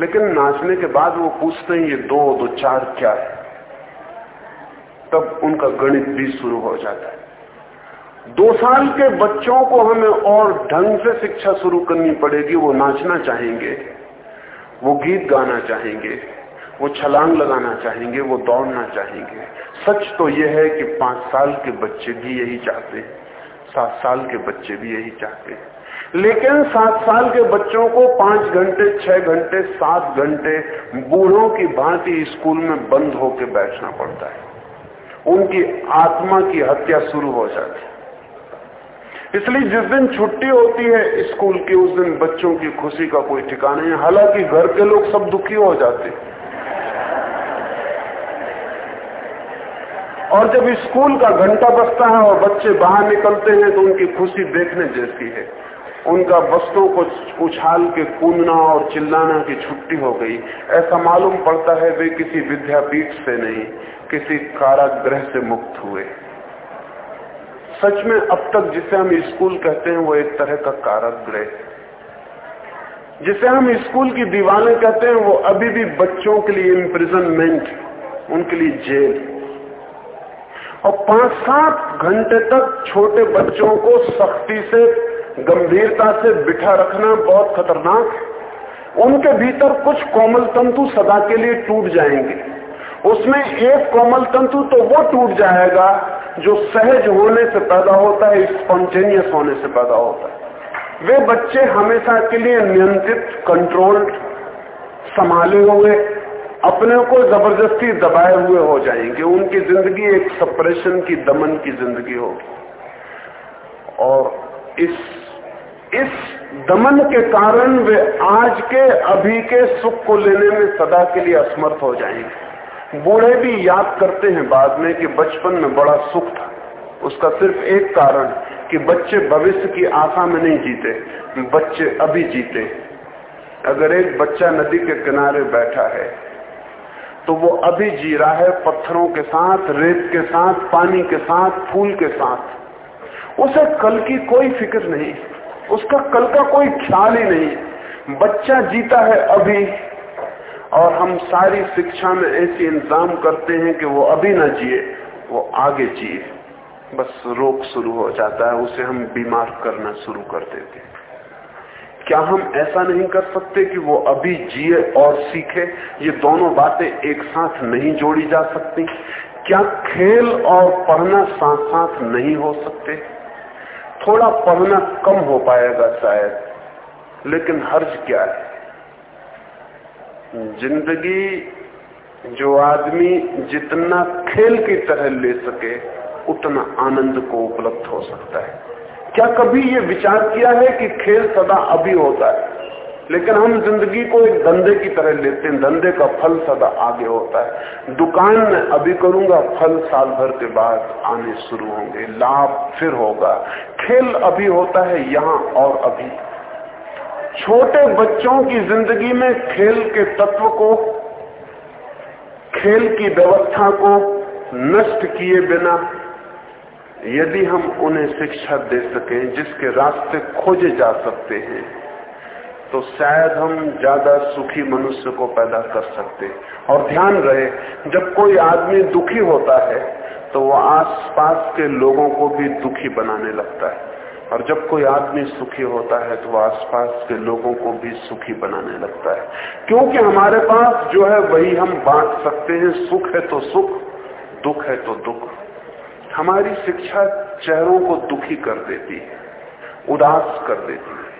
लेकिन नाचने के बाद वो पूछते हैं, ये दो दो चार क्या है? तब उनका गणित भी शुरू हो जाता है। दो साल के बच्चों को हमें और ढंग से शिक्षा शुरू करनी पड़ेगी। वो नाचना चाहेंगे, वो गीत गाना चाहेंगे, वो छलांग लगाना चाहेंगे, वो दौड़ना चाहेंगे। सच तो यह है कि पाँच साल के बच्चे भी यही चाहते हैं। सात साल के बच्चे भी यही चाहते हैं। लेकिन सात साल के बच्चों को पाँच घंटे, छह घंटे, सात घंटे बूढ़ों की भांति स्कूल में बंद होकर बैठना पड़ता है। उनकी आत्मा की हत्या शुरू हो जाती है। इसलिए जिस दिन छुट्टी होती है, स्कूल की उस दिन बच्चों की खुशी का कोई ठिकाना नहीं हालाँकि घर के लोग सब दुखी हो जाते हैं। और जब स्कूल का घंटा बजता है और बच्चे बाहर निकलते हैं तो उनकी खुशी देखने जैसी है। उनका बस्तों को उछाल के कूदना और चिल्लाना की छुट्टी हो गई। ऐसा मालूम पड़ता है वे किसी विद्यापीठ से नहीं, किसी कारागृह से मुक्त हुए। सच में अब तक जिसे हम स्कूल कहते हैं, वो एक तरह का कारागृह जिसे हम स्कूल की दीवारें कहते हैं, वो अभी भी बच्चों के लिए इम्प्रिजनमेंट उनके लिए जेल। और पाँच सात घंटे तक छोटे बच्चों को सख्ती से, गंभीरता से बिठा रखना बहुत खतरनाक है। उनके भीतर कुछ कोमल तंतु सदा के लिए टूट जाएँगे। उसमें एक कोमल तंतु तो वो टूट जाएगा जो सहज होने से पैदा होता है, स्पॉन्टेनियस होने से पैदा होता है। वे बच्चे हमेशा के लिए नियंत्रित कंट्रोल्ड संभाले हुए अपने को ज़बरदस्ती दबाए हुए हो जाएँगे। उनकी ज़िंदगी एक सप्रेशन की दमन की ज़िंदगी होगी। और इस इस दमन के कारण वे आज के, अभी के सुख को लेने में सदा के लिए असमर्थ हो जाएँगे। बूढ़े भी याद करते हैं बाद में कि बचपन में बड़ा सुख था। उसका सिर्फ़ एक कारण कि बच्चे भविष्य की आशा में नहीं जीते, बच्चे अभी जीते। अगर एक बच्चा नदी के किनारे बैठा है तो वो अभी जी रहा है पत्थरों के साथ, रेत के साथ, पानी के साथ, फूल के साथ। उसे कल की कोई फ़िक्र नहीं। उसका कल का कोई ख्याल ही नहीं। बच्चा जीता है अभी। और हम सारी शिक्षा में ऐसी इंतज़ाम करते हैं कि वो अभी ना जिए, वो आगे जिए। बस रोग शुरू हो जाता है, उसे हम बीमार करना शुरू कर देते हैं। क्या हम ऐसा नहीं कर सकते कि वो अभी जिए और सीखे? ये दोनों बातें एक साथ नहीं जोड़ी जा सकती। क्या खेल और पढ़ना साथ साथ नहीं हो सकते? थोड़ा पढ़ना कम हो पाएगा शायद, लेकिन हर्ज क्या है? ज़िंदगी जो आदमी जितना खेल की तरह ले सके, उतना आनंद को उपलब्ध हो सकता है। क्या कभी ये विचार किया है कि खेल सदा अभी होता है? लेकिन हम ज़िंदगी को एक धंधे की तरह लेते हैं, धंधे का फल सदा आगे होता है। दुकान में अभी करूँगा, फल साल भर के बाद आने शुरू होंगे, लाभ फिर होगा। खेल अभी होता है, यहाँ और अभी। छोटे बच्चों की ज़िंदगी में खेल के तत्व को, खेल की व्यवस्था को नष्ट किए बिना यदि हम उन्हें शिक्षा दे सकें, जिसके रास्ते खोजे जा सकते हैं तो शायद हम ज़्यादा सुखी मनुष्य को पैदा कर सकते हैं। और ध्यान रहे, जब कोई आदमी दुखी होता है तो वो आसपास के लोगों को भी दुखी बनाने लगता है। और जब कोई आदमी सुखी होता है तो वो आसपास के लोगों को भी सुखी बनाने लगता है। क्योंकि हमारे पास जो है, वही हम बांट सकते हैं। सुख है तो सुख, दुख है तो दुख। हमारी शिक्षा चेहरों को दुखी कर देती है, उदास कर देती है,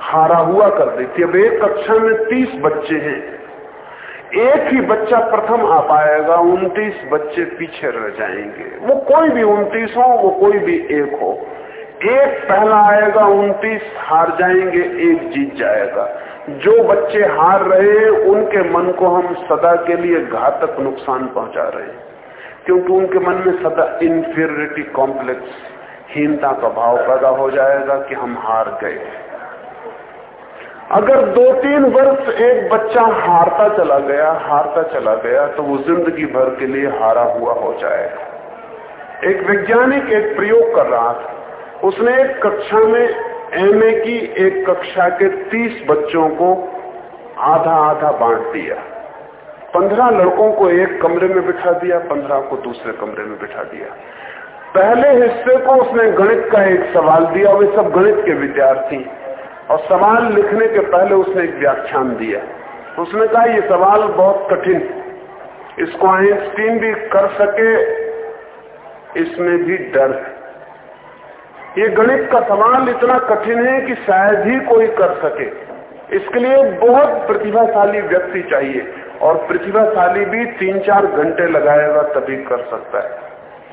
हारा हुआ कर देती है। अब एक कक्षा में तीस बच्चे हैं। एक ही बच्चा प्रथम आ पाएगा, उनतीस बच्चे पीछे रह जाएँगे। वो कोई भी उनतीस हो, वो कोई भी एक हो। एक पहला आएगा, उनतीस हार जाएँगे, एक जीत जाएगा। जो बच्चे हार रहे उनके मन को हम सदा के लिए घातक नुकसान पहुँचा रहे हैं। क्योंकि उनके मन में सदा इंफीरियरिटी कॉम्प्लेक्स हीनता का भाव पैदा हो जाएगा कि हम हार गए। अगर दो तीन वर्ष एक बच्चा हारता चला गया, हारता चला गया तो वो ज़िंदगी भर के लिए हारा हुआ हो जाएगा। एक वैज्ञानिक एक प्रयोग कर रहा था। उसने एक कक्षा में एमए की एक कक्षा के तीस बच्चों को आधा आधा बांट दिया। पंद्रह लड़कों को एक कमरे में बिठा दिया, पंद्रह को दूसरे कमरे में बिठा दिया। पहले हिस्से को उसने गणित का एक सवाल दिया, वे सब गणित के विद्यार्थी। और सवाल लिखने के पहले उसने एक व्याख्यान दिया। उसने कहा, ये सवाल बहुत कठिन इसको आइंस्टीन भी कर सके, इसमें भी डर है। ये गणित का सवाल इतना कठिन है कि शायद ही कोई कर सके। इसके लिए बहुत प्रतिभाशाली व्यक्ति चाहिए। और प्रतिभाशाली भी तीन चार घंटे लगाएगा तभी कर सकता है।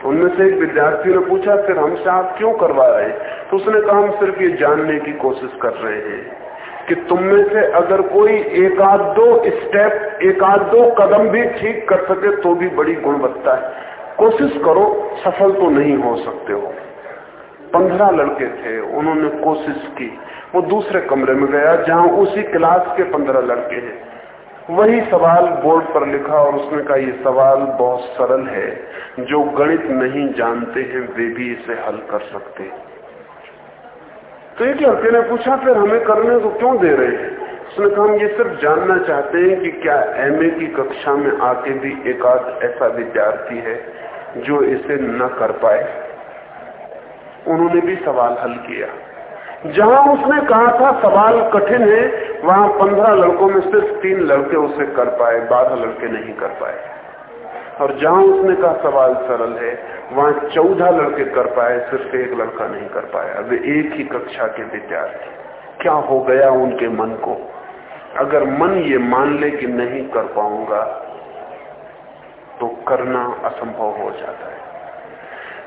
उनमें से एक विद्यार्थी ने पूछा, फिर हमसे आप क्यों करवा रहे तो उसने कहा, हम सिर्फ़ ये जानने की कोशिश कर रहे हैं कि तुम में से अगर कोई एक आध दो स्टेप एक आध दो कदम भी ठीक कर सके तो भी बड़ी गुणवत्ता है। कोशिश करो, सफल तो नहीं हो सकते हो। पंद्रह लड़के थे, उन्होंने कोशिश की। वो दूसरे कमरे में गया, जहाँ उसी क्लास के पंद्रह लड़के हैं। वही सवाल बोर्ड पर लिखा और उसने कहा, ये सवाल बहुत सरल है। जो गणित नहीं जानते हैं, वे भी इसे हल कर सकते तो एक लड़के ने पूछा, फिर हमें करने को क्यों दे रहे हैं? उसने कहा, हम ये सिर्फ़ जानना चाहते हैं कि क्या एमए की कक्षा में आके भी एक आध ऐसा विद्यार्थी है जो इसे न कर पाए? उन्होंने भी सवाल हल किया। जहाँ उसने कहा था, सवाल कठिन है वहाँ पंद्रह लड़कों में सिर्फ़ तीन लड़के उसे कर पाए, बारह लड़के नहीं कर पाए। और जहाँ उसने कहा, सवाल सरल है, वहाँ चौदह लड़के कर पाए, सिर्फ़ एक लड़का नहीं कर पाया। वे एक ही कक्षा के विद्यार्थी, क्या हो गया उनके मन को? अगर मन ये मान ले कि नहीं कर पाऊँगा तो करना असंभव हो जाता है।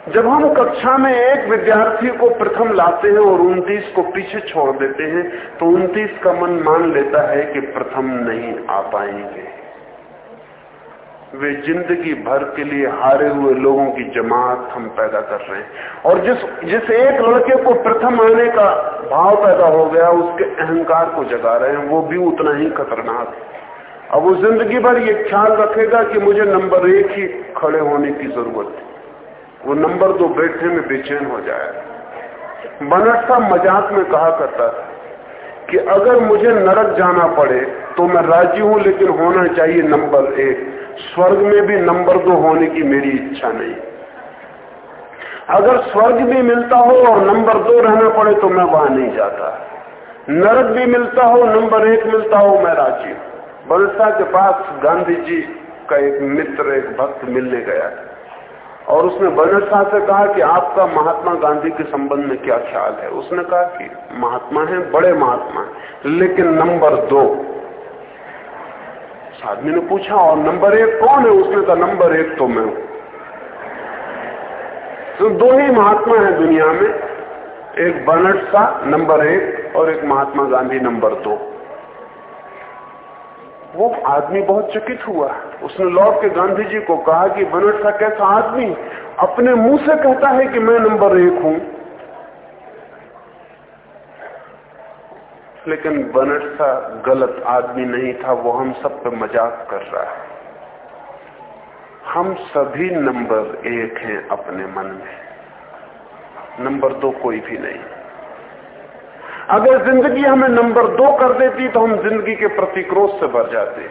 जब हम कक्षा में एक विद्यार्थी को प्रथम लाते हैं और उनतीस को पीछे छोड़ देते हैं तो उनतीस का मन मान लेता है कि प्रथम नहीं आ पाएँगे। वे ज़िंदगी भर के लिए हारे हुए लोगों की जमात हम पैदा कर रहे हैं। और जिस जिस एक लड़के को प्रथम आने का भाव पैदा हो गया, उसके अहंकार को जगा रहे हैं, वो भी उतना ही खतरनाक है। अब वो ज़िंदगी भर ये ख्याल रखेगा कि मुझे नंबर एक ही खड़े होने की ज़रूरत है। वो नंबर दो बैठने में बेचैन हो जाएगा बनट का मज़ाक में कहा करता था कि अगर मुझे नरक जाना पड़े तो मैं राज़ी हूँ, लेकिन होना चाहिए नंबर एक। स्वर्ग में भी नंबर दो होने की मेरी इच्छा नहीं। अगर स्वर्ग भी मिलता हो और नंबर दो रहना पड़े तो मैं वहाँ नहीं जाता। नरक भी मिलता हो, नंबर एक मिलता हो, मैं राज़ी हूँ। बलसा के पास गांधी जी का एक मित्र, एक भक्त मिलने गया। और उसने बनर शाह से कहा कि आपका महात्मा गांधी के संबंध में क्या ख्याल है? उसने कहा कि महात्मा है, बड़े महात्मा है, लेकिन नंबर दो। आदमी ने पूछा, और नंबर एक कौन है? उसने कहा, नंबर एक तो मैं हूँ। तो दो ही महात्मा है दुनिया में, एक बनट सा नंबर एक, और एक महात्मा गांधी, नंबर दो। वो आदमी बहुत चकित हुआ। उसने लौट के गांधी जी को कहा कि बनट सा कैसा आदमी अपने मुँह से कहता है कि मैं नंबर एक हूँ। लेकिन बनट सा गलत आदमी नहीं था, वो हम सब पे मज़ाक कर रहा है। हम सभी नंबर एक हैं अपने मन में। नंबर दो कोई भी नहीं। अगर ज़िंदगी हमें नंबर दो कर देती तो हम ज़िंदगी के प्रतिक्रोध से भर जाते।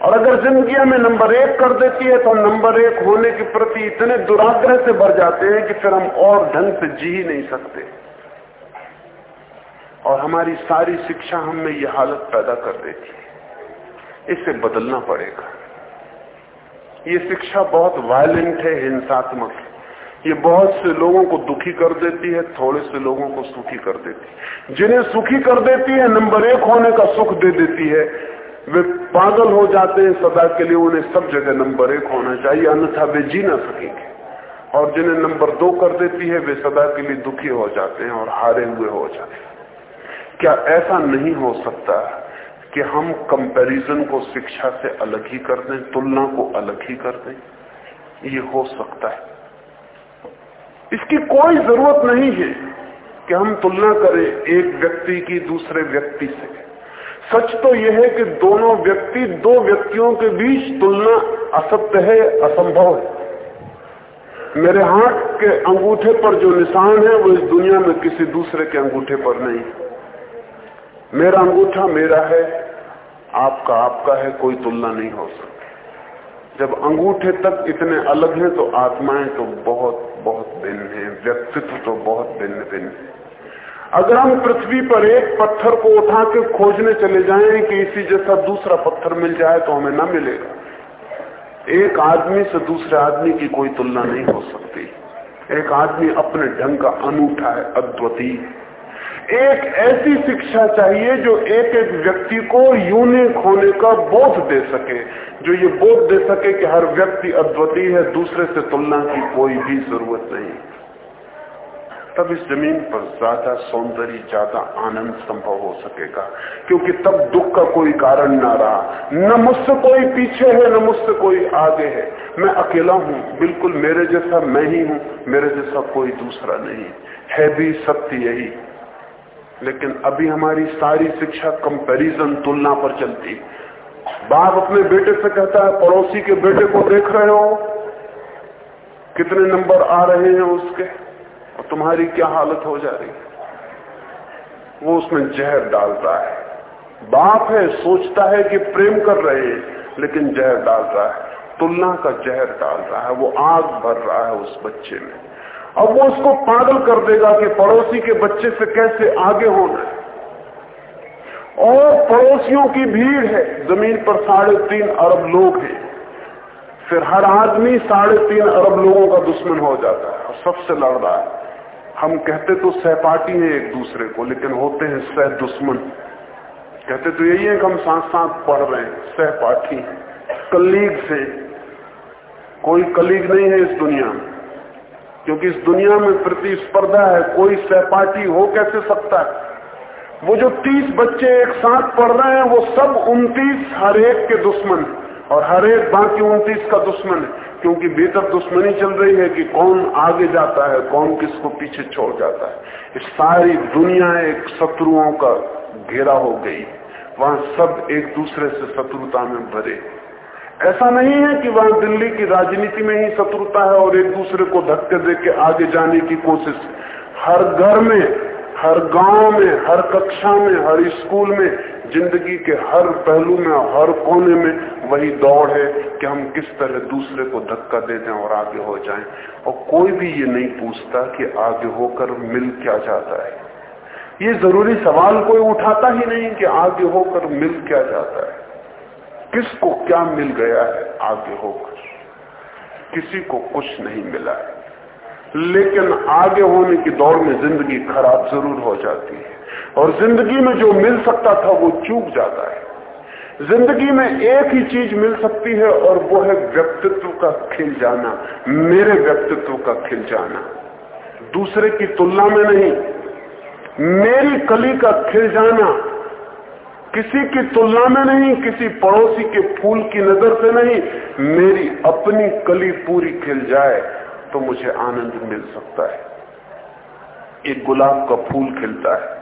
और अगर ज़िंदगी हमें नंबर एक कर देती है तो हम नंबर एक होने के प्रति इतने दुराग्रह से भर जाते हैं कि फिर हम और ढंग से जी ही नहीं सकते। और हमारी सारी शिक्षा हमें यह हालत पैदा कर देती है। इसे बदलना पड़ेगा। ये शिक्षा बहुत वायलेंट है, हिंसात्मक है। ये बहुत से लोगों को दुखी कर देती है, थोड़े से लोगों को सुखी कर देती है। जिन्हें सुखी कर देती है, नंबर एक होने का सुख दे देती है। वे पागल हो जाते हैं सदा के लिए, उन्हें सब जगह नंबर एक होना चाहिए, अन्यथा वे जी ना सकेंगे। और जिन्हें नंबर दो कर देती है, वे सदा के लिए दुखी हो जाते हैं और हारे हुए हो जाते हैं। क्या ऐसा नहीं हो सकता कि हम कंपैरिजन को शिक्षा से अलग ही कर दें, तुलना को अलग ही कर दें? ये हो सकता है। इसकी कोई ज़रूरत नहीं है कि हम तुलना करें एक व्यक्ति की, दूसरे व्यक्ति से। सच तो यह है कि दोनों व्यक्ति, दो व्यक्तियों के बीच तुलना असत्य है, असंभव है। मेरे हाथ के अंगूठे पर जो निशान है, वो इस दुनिया में किसी दूसरे के अंगूठे पर नहीं। मेरा अंगूठा मेरा है, आपका आपका है, कोई तुलना नहीं हो सकती। जब अंगूठे तक इतने अलग हैं तो आत्माएँ तो बहुत बहुत भिन्न हैं, व्यक्तित्व तो बहुत भिन्न भिन्न है। अगर हम पृथ्वी पर एक पत्थर को उठा के खोजने चले जाएँ कि इसी जैसा दूसरा पत्थर मिल जाए तो हमें ना मिलेगा। एक आदमी से दूसरे आदमी की कोई तुलना नहीं हो सकती। एक आदमी अपने ढंग का अनूठा है, अद्वितीय। एक ऐसी शिक्षा चाहिए जो एक एक व्यक्ति को यूनिक होने का बोध दे सके, जो ये बोध दे सके कि हर व्यक्ति अद्वितीय है, दूसरे से तुलना की कोई भी ज़रूरत नहीं। तब इस ज़मीन पर ज़्यादा सौंदर्य, ज़्यादा आनंद संभव हो सकेगा, क्योंकि तब दुख का कोई कारण ना रहा। न मुझसे कोई पीछे है, न मुझसे कोई आगे है। मैं अकेला हूँ, बिल्कुल मेरे जैसा मैं ही हूँ, मेरे जैसा कोई दूसरा नहीं। है भी सत्य यही। लेकिन अभी हमारी सारी शिक्षा कंपैरिजन तुलना पर चलती। बाप अपने बेटे से कहता है, पड़ोसी के बेटे को देख रहे हो? कितने नंबर आ रहे हैं उसके? और तुम्हारी क्या हालत हो जा रही है? वो उसमें जहर डाल रहा है। बाप है, सोचता है कि प्रेम कर रहे हैं, लेकिन जहर डाल रहा है। तुलना का जहर डाल रहा है। वो आग भर रहा है उस बच्चे में। अब वो उसको पागल कर देगा कि पड़ोसी के बच्चे से कैसे आगे होना है और पड़ोसियों की भीड़ है। ज़मीन पर साढ़े तीन अरब लोग हैं। फिर हर आदमी साढ़े तीन अरब लोगों का दुश्मन हो जाता है और सबसे लड़ रहा है। हम कहते तो सहपाठी हैं एक दूसरे को, लेकिन होते हैं सह दुश्मन। कहते तो यही है कि हम साथ साथ पढ़ रहे हैं, सहपाठी कलीग से। कोई कलीग नहीं है इस दुनिया में। क्योंकि इस दुनिया में प्रतिस्पर्धा है, कोई सहपाठी हो कैसे सकता है? वो जो तीस बच्चे एक साथ पढ़ रहे हैं, वो सब उनतीस हर एक के दुश्मन और हर एक बाकी उनतीस का दुश्मन है, क्योंकि बेहतर दुश्मनी चल रही है कि कौन आगे जाता है, कौन किसको पीछे छोड़ जाता है। इस सारी दुनिया एक शत्रुओं का घेरा हो गई। वहाँ सब एक दूसरे से शत्रुता में भरे। ऐसा नहीं है कि वहाँ दिल्ली की राजनीति में ही शत्रुता है और एक दूसरे को धक्के दे के आगे जाने की कोशिश। हर घर में, हर गाँव में, हर कक्षा में, हर स्कूल में ज़िंदगी के हर पहलू में हर कोने में वही दौड़ है कि हम किस तरह दूसरे को धक्का दे दें और आगे हो जाएँ। और कोई भी ये नहीं पूछता कि आगे होकर मिल क्या जाता है। ये ज़रूरी सवाल कोई उठाता ही नहीं कि आगे होकर मिल क्या जाता है। किसको क्या मिल गया है आगे होकर? किसी को कुछ नहीं मिला है। लेकिन आगे होने की दौड़ में ज़िंदगी खराब ज़रूर हो जाती है। और ज़िंदगी में जो मिल सकता था वो चूक जाता है। ज़िंदगी में एक ही चीज़ मिल सकती है और वो है व्यक्तित्व का खिल जाना, मेरे व्यक्तित्व का खिल जाना। दूसरे की तुलना में नहीं, मेरी कली का खिल जाना किसी की तुलना में नहीं, किसी पड़ोसी के फूल की नज़र से नहीं, मेरी अपनी कली पूरी खिल जाए तो मुझे आनंद मिल सकता है। एक गुलाब का फूल खिलता है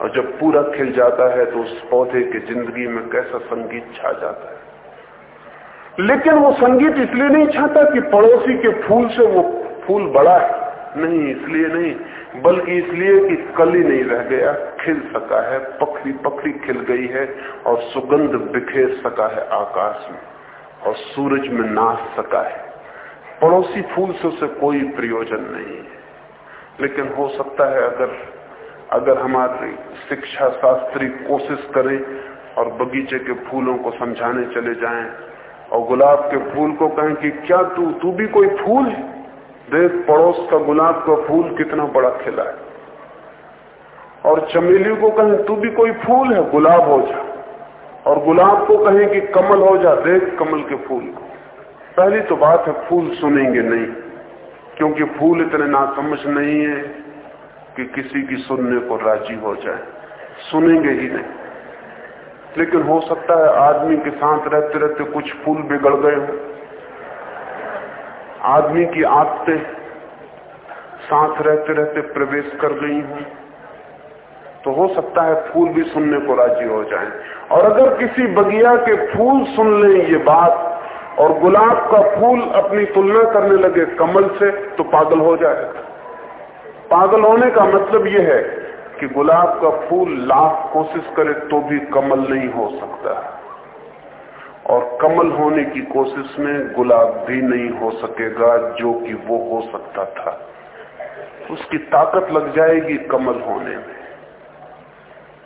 और जब पूरा खिल जाता है तो उस पौधे की ज़िंदगी में कैसा संगीत छा जाता है। लेकिन वो संगीत इसलिए नहीं छाता कि पड़ोसी के फूल से वो फूल बड़ा है। नहीं, इसलिए नहीं, बल्कि इसलिए कि कली नहीं रह गया। खिल सका है, पखरी पखरी खिल गई है और सुगंध बिखेर सका है आकाश में और सूरज में नाच सका है। पड़ोसी फूल से उसे कोई प्रयोजन नहीं है। लेकिन हो सकता है अगर अगर हमारी शिक्षा शास्त्री कोशिश करें और बगीचे के फूलों को समझाने चले जाएँ और गुलाब के फूल को कहें कि क्या तू तू भी कोई फूल है? देख, पड़ोस का गुलाब का फूल कितना बड़ा खिला है। और चमेली को कहें, तू भी कोई फूल है, गुलाब हो जा। और गुलाब को कहें कि, कमल हो जा, देख कमल के फूल को। पहली तो बात है, फूल सुनेंगे नहीं, क्योंकि फूल इतने नासमझ नहीं है कि किसी की सुनने को राज़ी हो जाए। सुनेंगे ही नहीं। लेकिन हो सकता है, आदमी के साथ रहते रहते कुछ फूल बिगड़ गए हो। आदमी की आदतें साथ रहते रहते प्रवेश कर गई हूँ। तो हो सकता है फूल भी सुनने को राज़ी हो जाए। और अगर किसी बगिया के फूल सुन लें ये बात, और गुलाब का फूल अपनी तुलना करने लगे कमल से तो पागल हो जाएगा। पागल होने का मतलब यह है कि गुलाब का फूल लाख कोशिश करे तो भी कमल नहीं हो सकता। और कमल होने की कोशिश में गुलाब भी नहीं हो सकेगा, जो कि वो हो सकता था। उसकी ताकत लग जाएगी कमल होने में।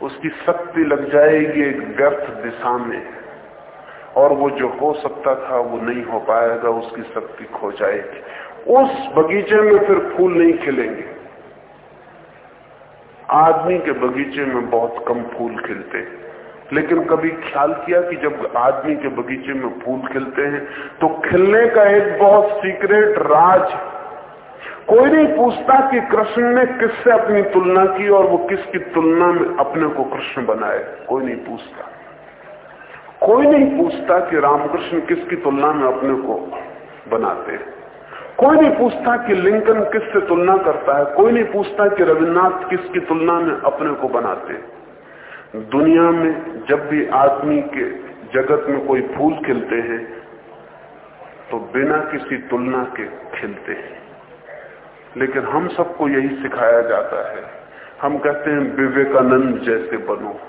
उसकी शक्ति लग जाएगी एक व्यर्थ दिशा में। और वो जो हो सकता था, वो नहीं हो पाएगा, उसकी शक्ति खो जाएगी। उस बगीचे में फिर फूल नहीं खिलेंगे। आदमी के बगीचे में बहुत कम फूल खिलते लेकिन कभी ख्याल किया कि जब आदमी के बगीचे में फूल खिलते हैं तो खिलने का एक बहुत सीक्रेट राज कोई नहीं पूछता कि कृष्ण ने किससे अपनी तुलना की और वो किसकी तुलना में अपने को कृष्ण बनाए। कोई नहीं पूछता। कोई नहीं पूछता कि रामकृष्ण किसकी तुलना में अपने को बनाते कोई नहीं पूछता कि लिंकन किससे तुलना करता है। कोई नहीं पूछता कि रविन्द्रनाथ किसकी तुलना में अपने को बनाते दुनिया में जब भी आदमी के जगत में कोई फूल खिलते हैं तो बिना किसी तुलना के खिलते हैं। लेकिन हम सबको यही सिखाया जाता है। हम कहते हैं, विवेकानंद जैसे बनो।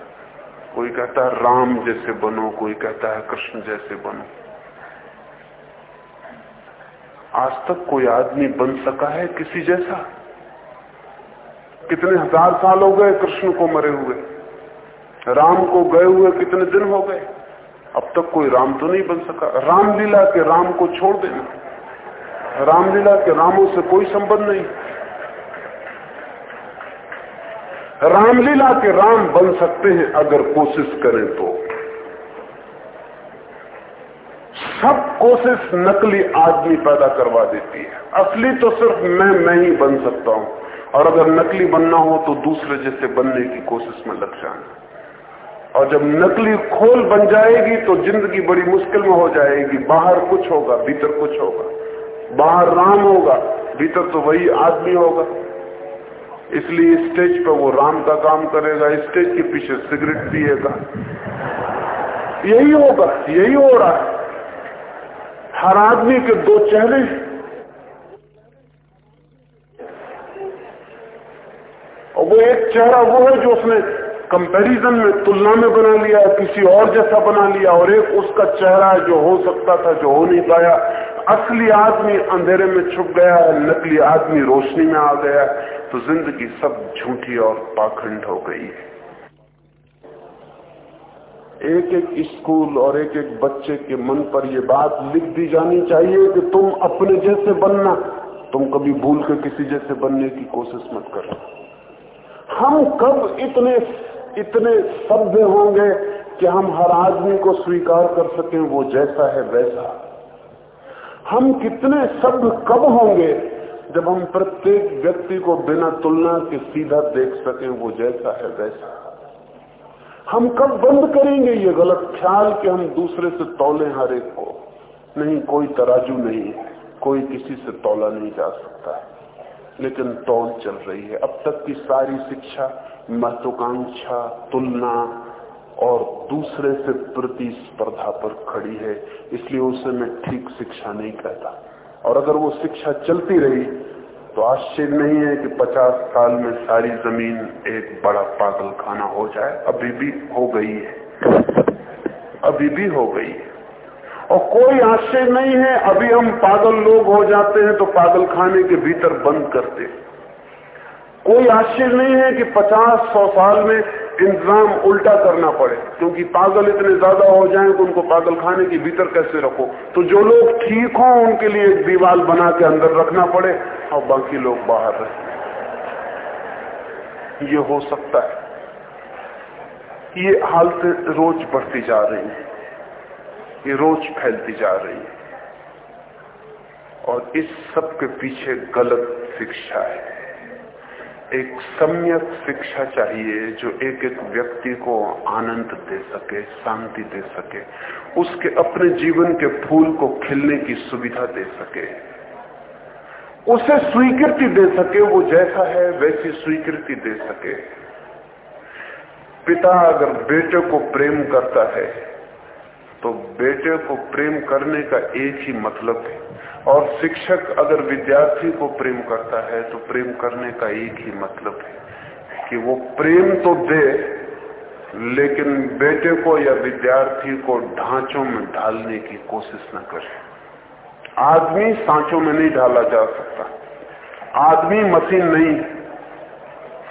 कोई कहता है, राम जैसे बनो, कोई कहता है, कृष्ण जैसे बनो। आज तक कोई आदमी बन सका है किसी जैसा? कितने हज़ार साल हो गए कृष्ण को मरे हुए। राम को गए हुए कितने दिन हो गए? अब तक कोई राम तो नहीं बन सका। रामलीला के राम को छोड़ देना। रामलीला के रामों से कोई संबंध नहीं। रामलीला के राम बन सकते हैं अगर कोशिश करें तो। सब कोशिश नकली आदमी पैदा करवा देती है। असली तो सिर्फ़ मैं मैं ही बन सकता हूँ। और अगर नकली बनना हो तो दूसरे जैसे बनने की कोशिश में लग जाना। और जब नकली खोल बन जाएगी तो ज़िंदगी बड़ी मुश्किल में हो जाएगी। बाहर कुछ होगा, भीतर कुछ होगा। बाहर राम होगा, भीतर तो वही आदमी होगा। इसलिए स्टेज पर वो राम का काम करेगा, स्टेज के पीछे सिगरेट पिएगा। यही होगा, यही हो रहा है। हर आदमी के दो चेहरे और वो एक चेहरा वो है जो उसने कंपैरिजन में तुलना में बना लिया, किसी और जैसा बना लिया, और एक उसका चेहरा जो हो सकता था, जो हो नहीं पाया असली आदमी अंधेरे में छुप गया है नकली आदमी रोशनी में आ गया तो ज़िंदगी सब झूठी और पाखंड हो गई है। एक एक स्कूल और एक एक बच्चे के मन पर यह बात लिख दी जानी चाहिए कि तुम अपने जैसे बनना, तुम कभी भूल के किसी जैसे बनने की कोशिश मत करो। हम कब इतने इतने सभ्य होंगे कि हम हर आदमी को स्वीकार कर सकें, वो जैसा है वैसा। हम कितने शब्द कब होंगे जब हम प्रत्येक व्यक्ति को बिना तुलना के सीधा देख सकें, वो जैसा है वैसा। हम कब बंद करेंगे ये गलत ख्याल कि हम दूसरे से तोले हर एक को? नहीं, कोई तराजू नहीं है। कोई किसी से तोला नहीं जा सकता है। लेकिन तौल चल रही है। अब तक की सारी शिक्षा, महत्वाकांक्षा, तुलना और दूसरे से प्रतिस्पर्धा पर खड़ी है, इसलिए उसे मैं ठीक शिक्षा नहीं कहता। और अगर वो शिक्षा चलती रही तो आश्चर्य नहीं है कि 50 साल में सारी ज़मीन एक बड़ा पागल खाना हो जाए। अभी भी हो गई है। अभी भी हो गई है। और कोई आश्चर्य नहीं है, अभी हम पागल लोग हो जाते हैं तो पागल खाने के भीतर बंद करते कोई आश्चर्य नहीं है कि 50-100 साल में इंतज़ाम उल्टा करना पड़े। क्योंकि पागल इतने ज़्यादा हो जाएँ कि उनको पागल खाने के भीतर कैसे रखो? तो जो लोग ठीक हो, उनके लिए एक दीवार बना के अंदर रखना पड़े। और बाकी लोग बाहर रहे। ये हो सकता है। ये हालतें रोज बढ़ती जा रही है। ये रोज फैलती जा रही है। और इस सब के पीछे गलत शिक्षा है। एक सम्यक शिक्षा चाहिए जो एक एक व्यक्ति को आनंद दे सके, शांति दे सके, उसके अपने जीवन के फूल को खिलने की सुविधा दे सके। उसे स्वीकृति दे सके, वो जैसा है वैसी स्वीकृति दे सके। पिता अगर बेटे को प्रेम करता है तो बेटे को प्रेम करने का एक ही मतलब है। और शिक्षक अगर विद्यार्थी को प्रेम करता है तो प्रेम करने का एक ही मतलब है कि वो प्रेम तो दे, लेकिन बेटे को या विद्यार्थी को ढांचों में ढालने की कोशिश न करे। आदमी सांचों में नहीं ढाला जा सकता। आदमी मशीन नहीं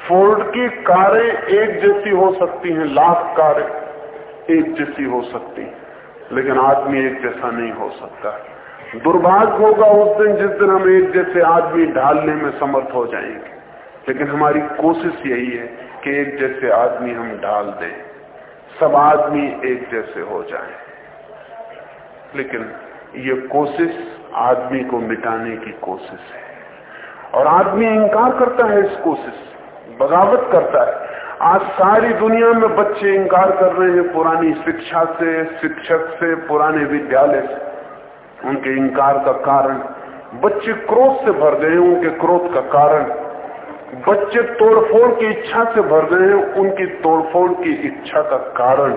फोर्ड की कारें एक जैसी हो सकती हैं, लाख कारें एक जैसी हो सकती हैं। लेकिन आदमी एक जैसा नहीं हो सकता। दुर्भाग्य होगा उस दिन जिस दिन हम एक जैसे आदमी ढालने में समर्थ हो जाएँगे। लेकिन हमारी कोशिश यही है कि एक जैसे आदमी हम ढाल दें। सब आदमी एक जैसे हो जाए। लेकिन ये कोशिश आदमी को मिटाने की कोशिश है। और आदमी इंकार करता है इस कोशिश बगावत करता है। आज सारी दुनिया में बच्चे इंकार कर रहे हैं पुरानी शिक्षा से, शिक्षक से, पुराने विद्यालय से। उनके इंकार का कारण, बच्चे क्रोध से भर गए उनके क्रोध का कारण। बच्चे तोड़फोड़ की इच्छा से भर गए हैं, उनकी तोड़फोड़ की इच्छा का कारण।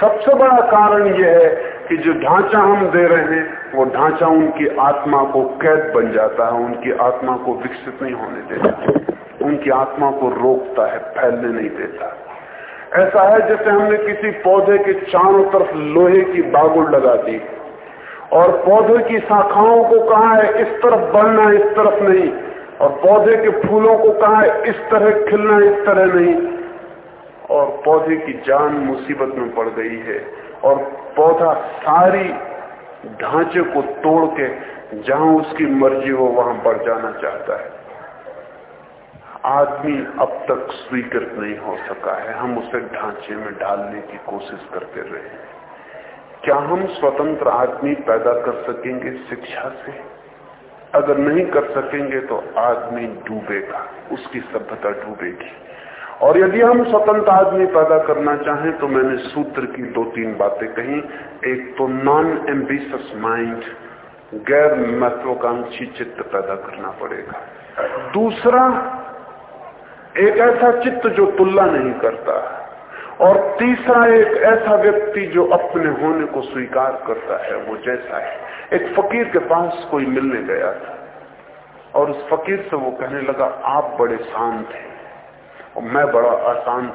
सबसे बड़ा कारण यह है कि जो ढांचा हम दे रहे हैं, वो ढांचा उनकी आत्मा को कैद बन जाता है, उनकी आत्मा को विकसित नहीं होने देता। उनकी आत्मा को रोकता है, फैलने नहीं देता। ऐसा है जैसे हमने किसी पौधे के चारों तरफ़ लोहे की बागुड़ लगा दी। और पौधे की शाखाओं को कहा है, इस तरफ़ बढ़ना, इस तरफ़ नहीं। और पौधे के फूलों को कहा है, इस तरह खिलना, इस तरह नहीं। और पौधे की जान मुसीबत में पड़ गई है। और पौधा सारी ढांचे को तोड़ के, जहाँ उसकी मर्ज़ी हो, वहाँ बढ़ जाना चाहता है। आदमी अब तक स्वीकृत नहीं हो सका है। हम उसे ढांचे में डालने की कोशिश करते रहे क्या हम स्वतंत्र आदमी पैदा कर सकेंगे शिक्षा से? अगर नहीं कर सकेंगे तो आदमी डूबेगा, उसकी सभ्यता डूबेगी। और यदि हम स्वतंत्र आदमी पैदा करना चाहें तो मैंने सूत्र की दो तीन बातें कही। एक तो नॉन एम्बिशस माइंड गैर महत्वाकांक्षी चित्त पैदा करना पड़ेगा। दूसरा एक ऐसा चित्त जो तुलना नहीं करता और तीसरा एक ऐसा व्यक्ति जो अपने होने को स्वीकार करता है, वो जैसा है। एक फकीर के पास कोई मिलने गया था और उस फकीर से वो कहने लगा, आप बड़े शांत हैं और मैं बड़ा अशांत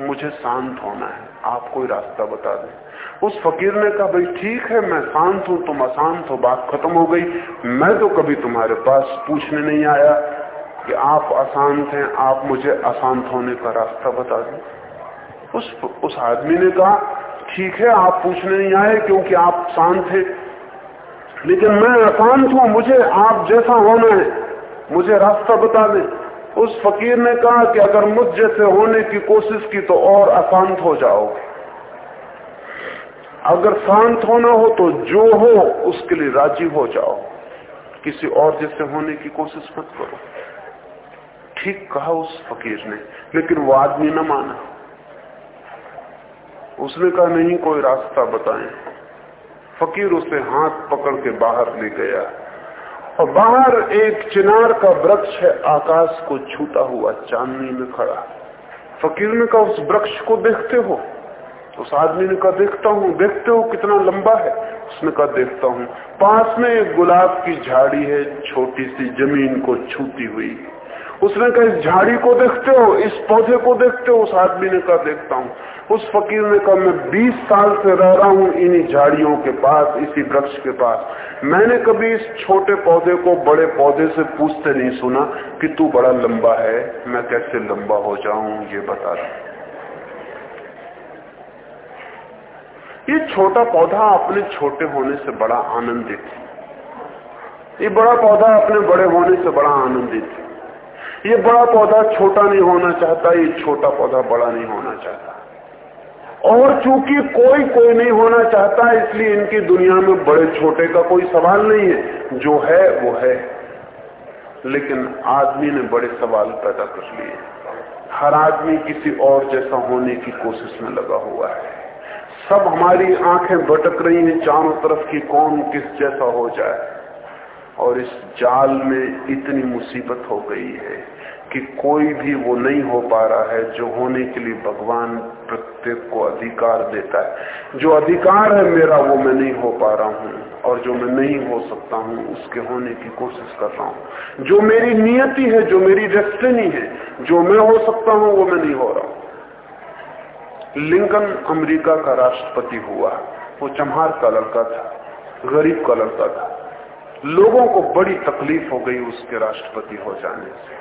मुझे शांत होना है। आप कोई रास्ता बता दें। उस फकीर ने कहा, भाई ठीक है, मैं शांत हूँ, तुम अशांत हो, बात खत्म हो गई। मैं तो कभी तुम्हारे पास पूछने नहीं आया। कि आप अशांत हैं, आप मुझे अशांत होने का रास्ता बता दें। उस उस आदमी ने कहा, ठीक है, आप पूछने नहीं आए क्योंकि आप शांत हैं। लेकिन मैं अशांत हूँ, मुझे आप जैसा होना है, मुझे रास्ता बता दें। उस फकीर ने कहा कि अगर मुझ जैसे होने की कोशिश की तो और अशांत हो जाओगे। अगर शांत होना हो तो जो हो, उसके लिए राज़ी हो जाओ। किसी और जैसे होने की कोशिश मत करो। ठीक कहा उस फकीर ने, लेकिन वो आदमी न माना। उसने कहा, नहीं, कोई रास्ता बताएँ। फकीर उसे हाथ पकड़ के बाहर ले गया। और बाहर एक चिनार का वृक्ष है, आकाश को छूता हुआ चांदनी में खड़ा। फकीर ने कहा, उस वृक्ष को देखते हो? उस आदमी ने कहा, देखता हूँ। देखते हो कितना लंबा है? उसने कहा, देखता हूँ। पास में एक गुलाब की झाड़ी है, छोटी सी ज़मीन को छूती हुई। उसने कहा इस झाड़ी को देखते हो, इस पौधे को देखते हो, उस आदमी ने कहा, देखता हूँ। उस फकीर ने कहा, मैं 20 साल से रह रहा हूँ इन्हीं झाड़ियों के पास, इसी वृक्ष के पास। मैंने कभी इस छोटे पौधे को बड़े पौधे से पूछते नहीं सुना कि तू बड़ा लंबा है। मैं कैसे लंबा हो जाऊँ, ये बता रहा ये छोटा पौधा अपने छोटे होने से बड़ा आनंदित ये बड़ा पौधा अपने बड़े होने से बड़ा आनंदित है। ये बड़ा पौधा छोटा नहीं होना चाहता, ये छोटा पौधा बड़ा नहीं होना चाहता। और चूँकि कोई कोई नहीं होना चाहता, इसलिए इनकी दुनिया में बड़े छोटे का कोई सवाल नहीं है। जो है, वो है। लेकिन आदमी ने बड़े सवाल पैदा कर लिए। हर आदमी किसी और जैसा होने की कोशिश में लगा हुआ है। सब हमारी आँखें भटक रही हैं, चारों तरफ़ की कौन किस जैसा हो जाए। और इस जाल में इतनी मुसीबत हो गई है कि कोई भी वो नहीं हो पा रहा है जो होने के लिए भगवान प्रत्येक को अधिकार देता है। जो अधिकार है मेरा, वो मैं नहीं हो पा रहा हूँ और जो मैं नहीं हो सकता हूँ, उसके होने की कोशिश कर रहा हूँ। जो मेरी नियति है, जो मेरी डेस्टिनी है, जो मैं हो सकता हूँ, वो मैं नहीं हो रहा हूँ। लिंकन अमेरिका का राष्ट्रपति हुआ, वो चम्हार का लड़का था, गरीब का लड़का था। लोगों को बड़ी तकलीफ़ हो गई उसके राष्ट्रपति हो जाने से।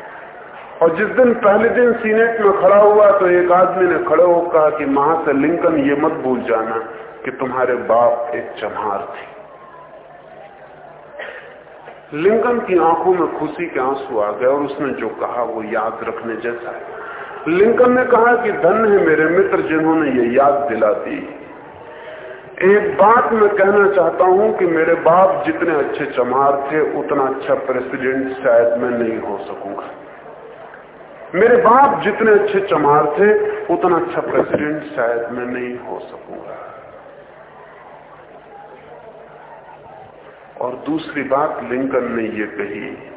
और जिस दिन पहले दिन सीनेट में खड़ा हुआ तो एक आदमी ने खड़े होकर कहा कि महा से लिंकन ये मत भूल जाना कि तुम्हारे बाप एक चम्हार थे। लिंकन की आँखों में खुशी के आँसू आ गए और उसने जो कहा वो याद रखने जैसा है। लिंकन ने कहा कि धन है मेरे मित्र जिन्होंने ये याद दिला दी। एक बात मैं कहना चाहता हूँ कि मेरे बाप जितने अच्छे चमार थे, उतना अच्छा प्रेसिडेंट शायद मैं नहीं हो सकूँगा। मेरे बाप जितने अच्छे चमार थे, उतना अच्छा प्रेसिडेंट शायद मैं नहीं हो सकूँगा। और दूसरी बात, लिंकन ने ये कही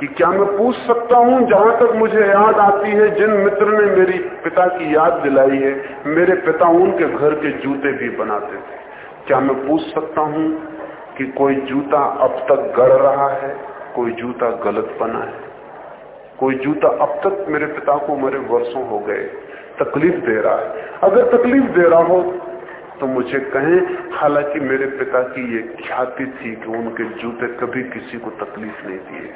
कि क्या मैं पूछ सकता हूँ जहाँ तक मुझे याद आती है जिन मित्र ने मेरी पिता की याद दिलाई है? मेरे पिता उनके घर के जूते भी बनाते थे। क्या मैं पूछ सकता हूँ कि कोई जूता अब तक गड़ रहा है? कोई जूता गलत बना है? कोई जूता अब तक मेरे पिता को मरे वर्षों हो गए तकलीफ़ दे रहा है। अगर तकलीफ़ दे रहा हो तो मुझे कहें, हालाँकि मेरे पिता की ये ख्याति थी कि उनके जूते कभी किसी को तकलीफ़ नहीं दिए।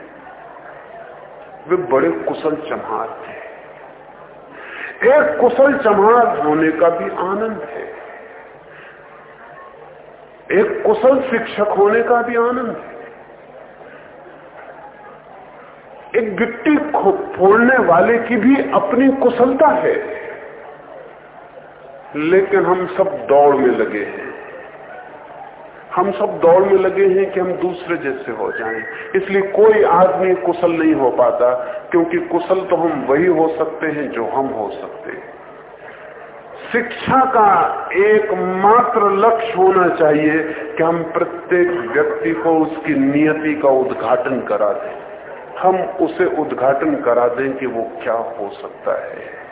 वे बड़े कुशल चम्हार थे। एक कुशल चम्हार होने का भी आनंद है। एक कुशल शिक्षक होने का भी आनंद है। एक गिट्टी फोड़ने वाले की भी अपनी कुशलता है। लेकिन हम सब दौड़ में लगे हैं। हम सब दौड़ में लगे हैं कि हम दूसरे जैसे हो जाएँ। इसलिए कोई आदमी कुशल नहीं हो पाता, क्योंकि कुशल तो हम वही हो सकते हैं जो हम हो सकते हैं। शिक्षा का एकमात्र लक्ष्य होना चाहिए कि हम प्रत्येक व्यक्ति को उसकी नियति का उद्घाटन करा दें। हम उसे उद्घाटन करा दें कि वो क्या हो सकता है।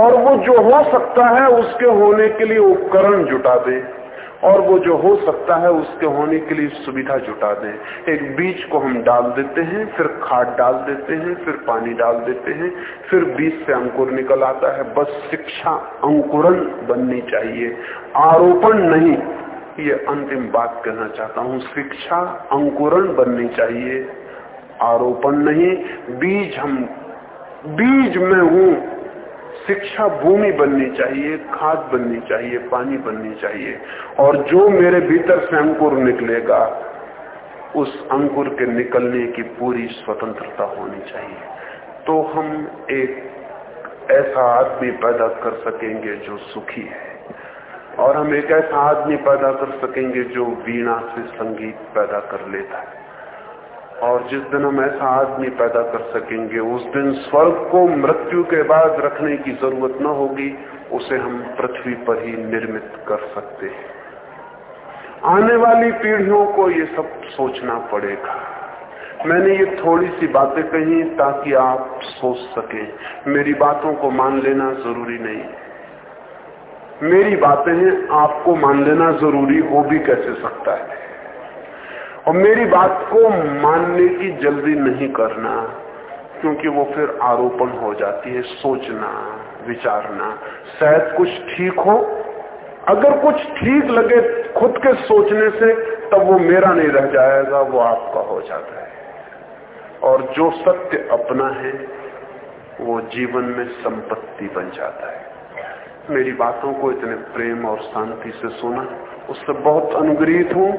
और वो जो हो सकता है, उसके होने के लिए उपकरण जुटा दे। और वो जो हो सकता है उसके होने के लिए सुविधा जुटा दें। एक बीज को हम डाल देते हैं, फिर खाद डाल देते हैं, फिर पानी डाल देते हैं, फिर बीज से अंकुर निकल आता है। बस शिक्षा अंकुरन बननी चाहिए। आरोपण नहीं, ये अंतिम बात कहना चाहता हूँ। शिक्षा अंकुरन बननी चाहिए। आरोपण नहीं, बीज हम, बीज में हूँ। शिक्षा भूमि बननी चाहिए, खाद बननी चाहिए, पानी बननी चाहिए। और जो मेरे भीतर से अंकुर निकलेगा, उस अंकुर के निकलने की पूरी स्वतंत्रता होनी चाहिए। तो हम एक ऐसा आदमी पैदा कर सकेंगे जो सुखी है। और हम एक ऐसा आदमी पैदा कर सकेंगे जो वीणा से संगीत पैदा कर लेता है। और जिस दिन हम ऐसा आदमी पैदा कर सकेंगे, उस दिन स्वर्ग को मृत्यु के बाद रखने की ज़रूरत न होगी, उसे हम पृथ्वी पर ही निर्मित कर सकते हैं। आने वाली पीढ़ियों को ये सब सोचना पड़ेगा। मैंने ये थोड़ी सी बातें कही ताकि आप सोच सकें। मेरी बातों को मान लेना ज़रूरी नहीं। मेरी बातें हैं, आपको मान लेना ज़रूरी हो भी कैसे सकता है? और मेरी बात को मानने की जल्दी नहीं करना, क्योंकि वो फिर आरोपण हो जाती है, सोचना, विचारना। शायद कुछ ठीक हो। अगर कुछ ठीक लगे खुद के सोचने से, तब वो मेरा नहीं रह जाएगा, वो आपका हो जाता है। और जो सत्य अपना है, वो जीवन में संपत्ति बन जाता है। मेरी बातों को इतने प्रेम और शांति से सुना। उससे बहुत अनुग्रहित हूँ।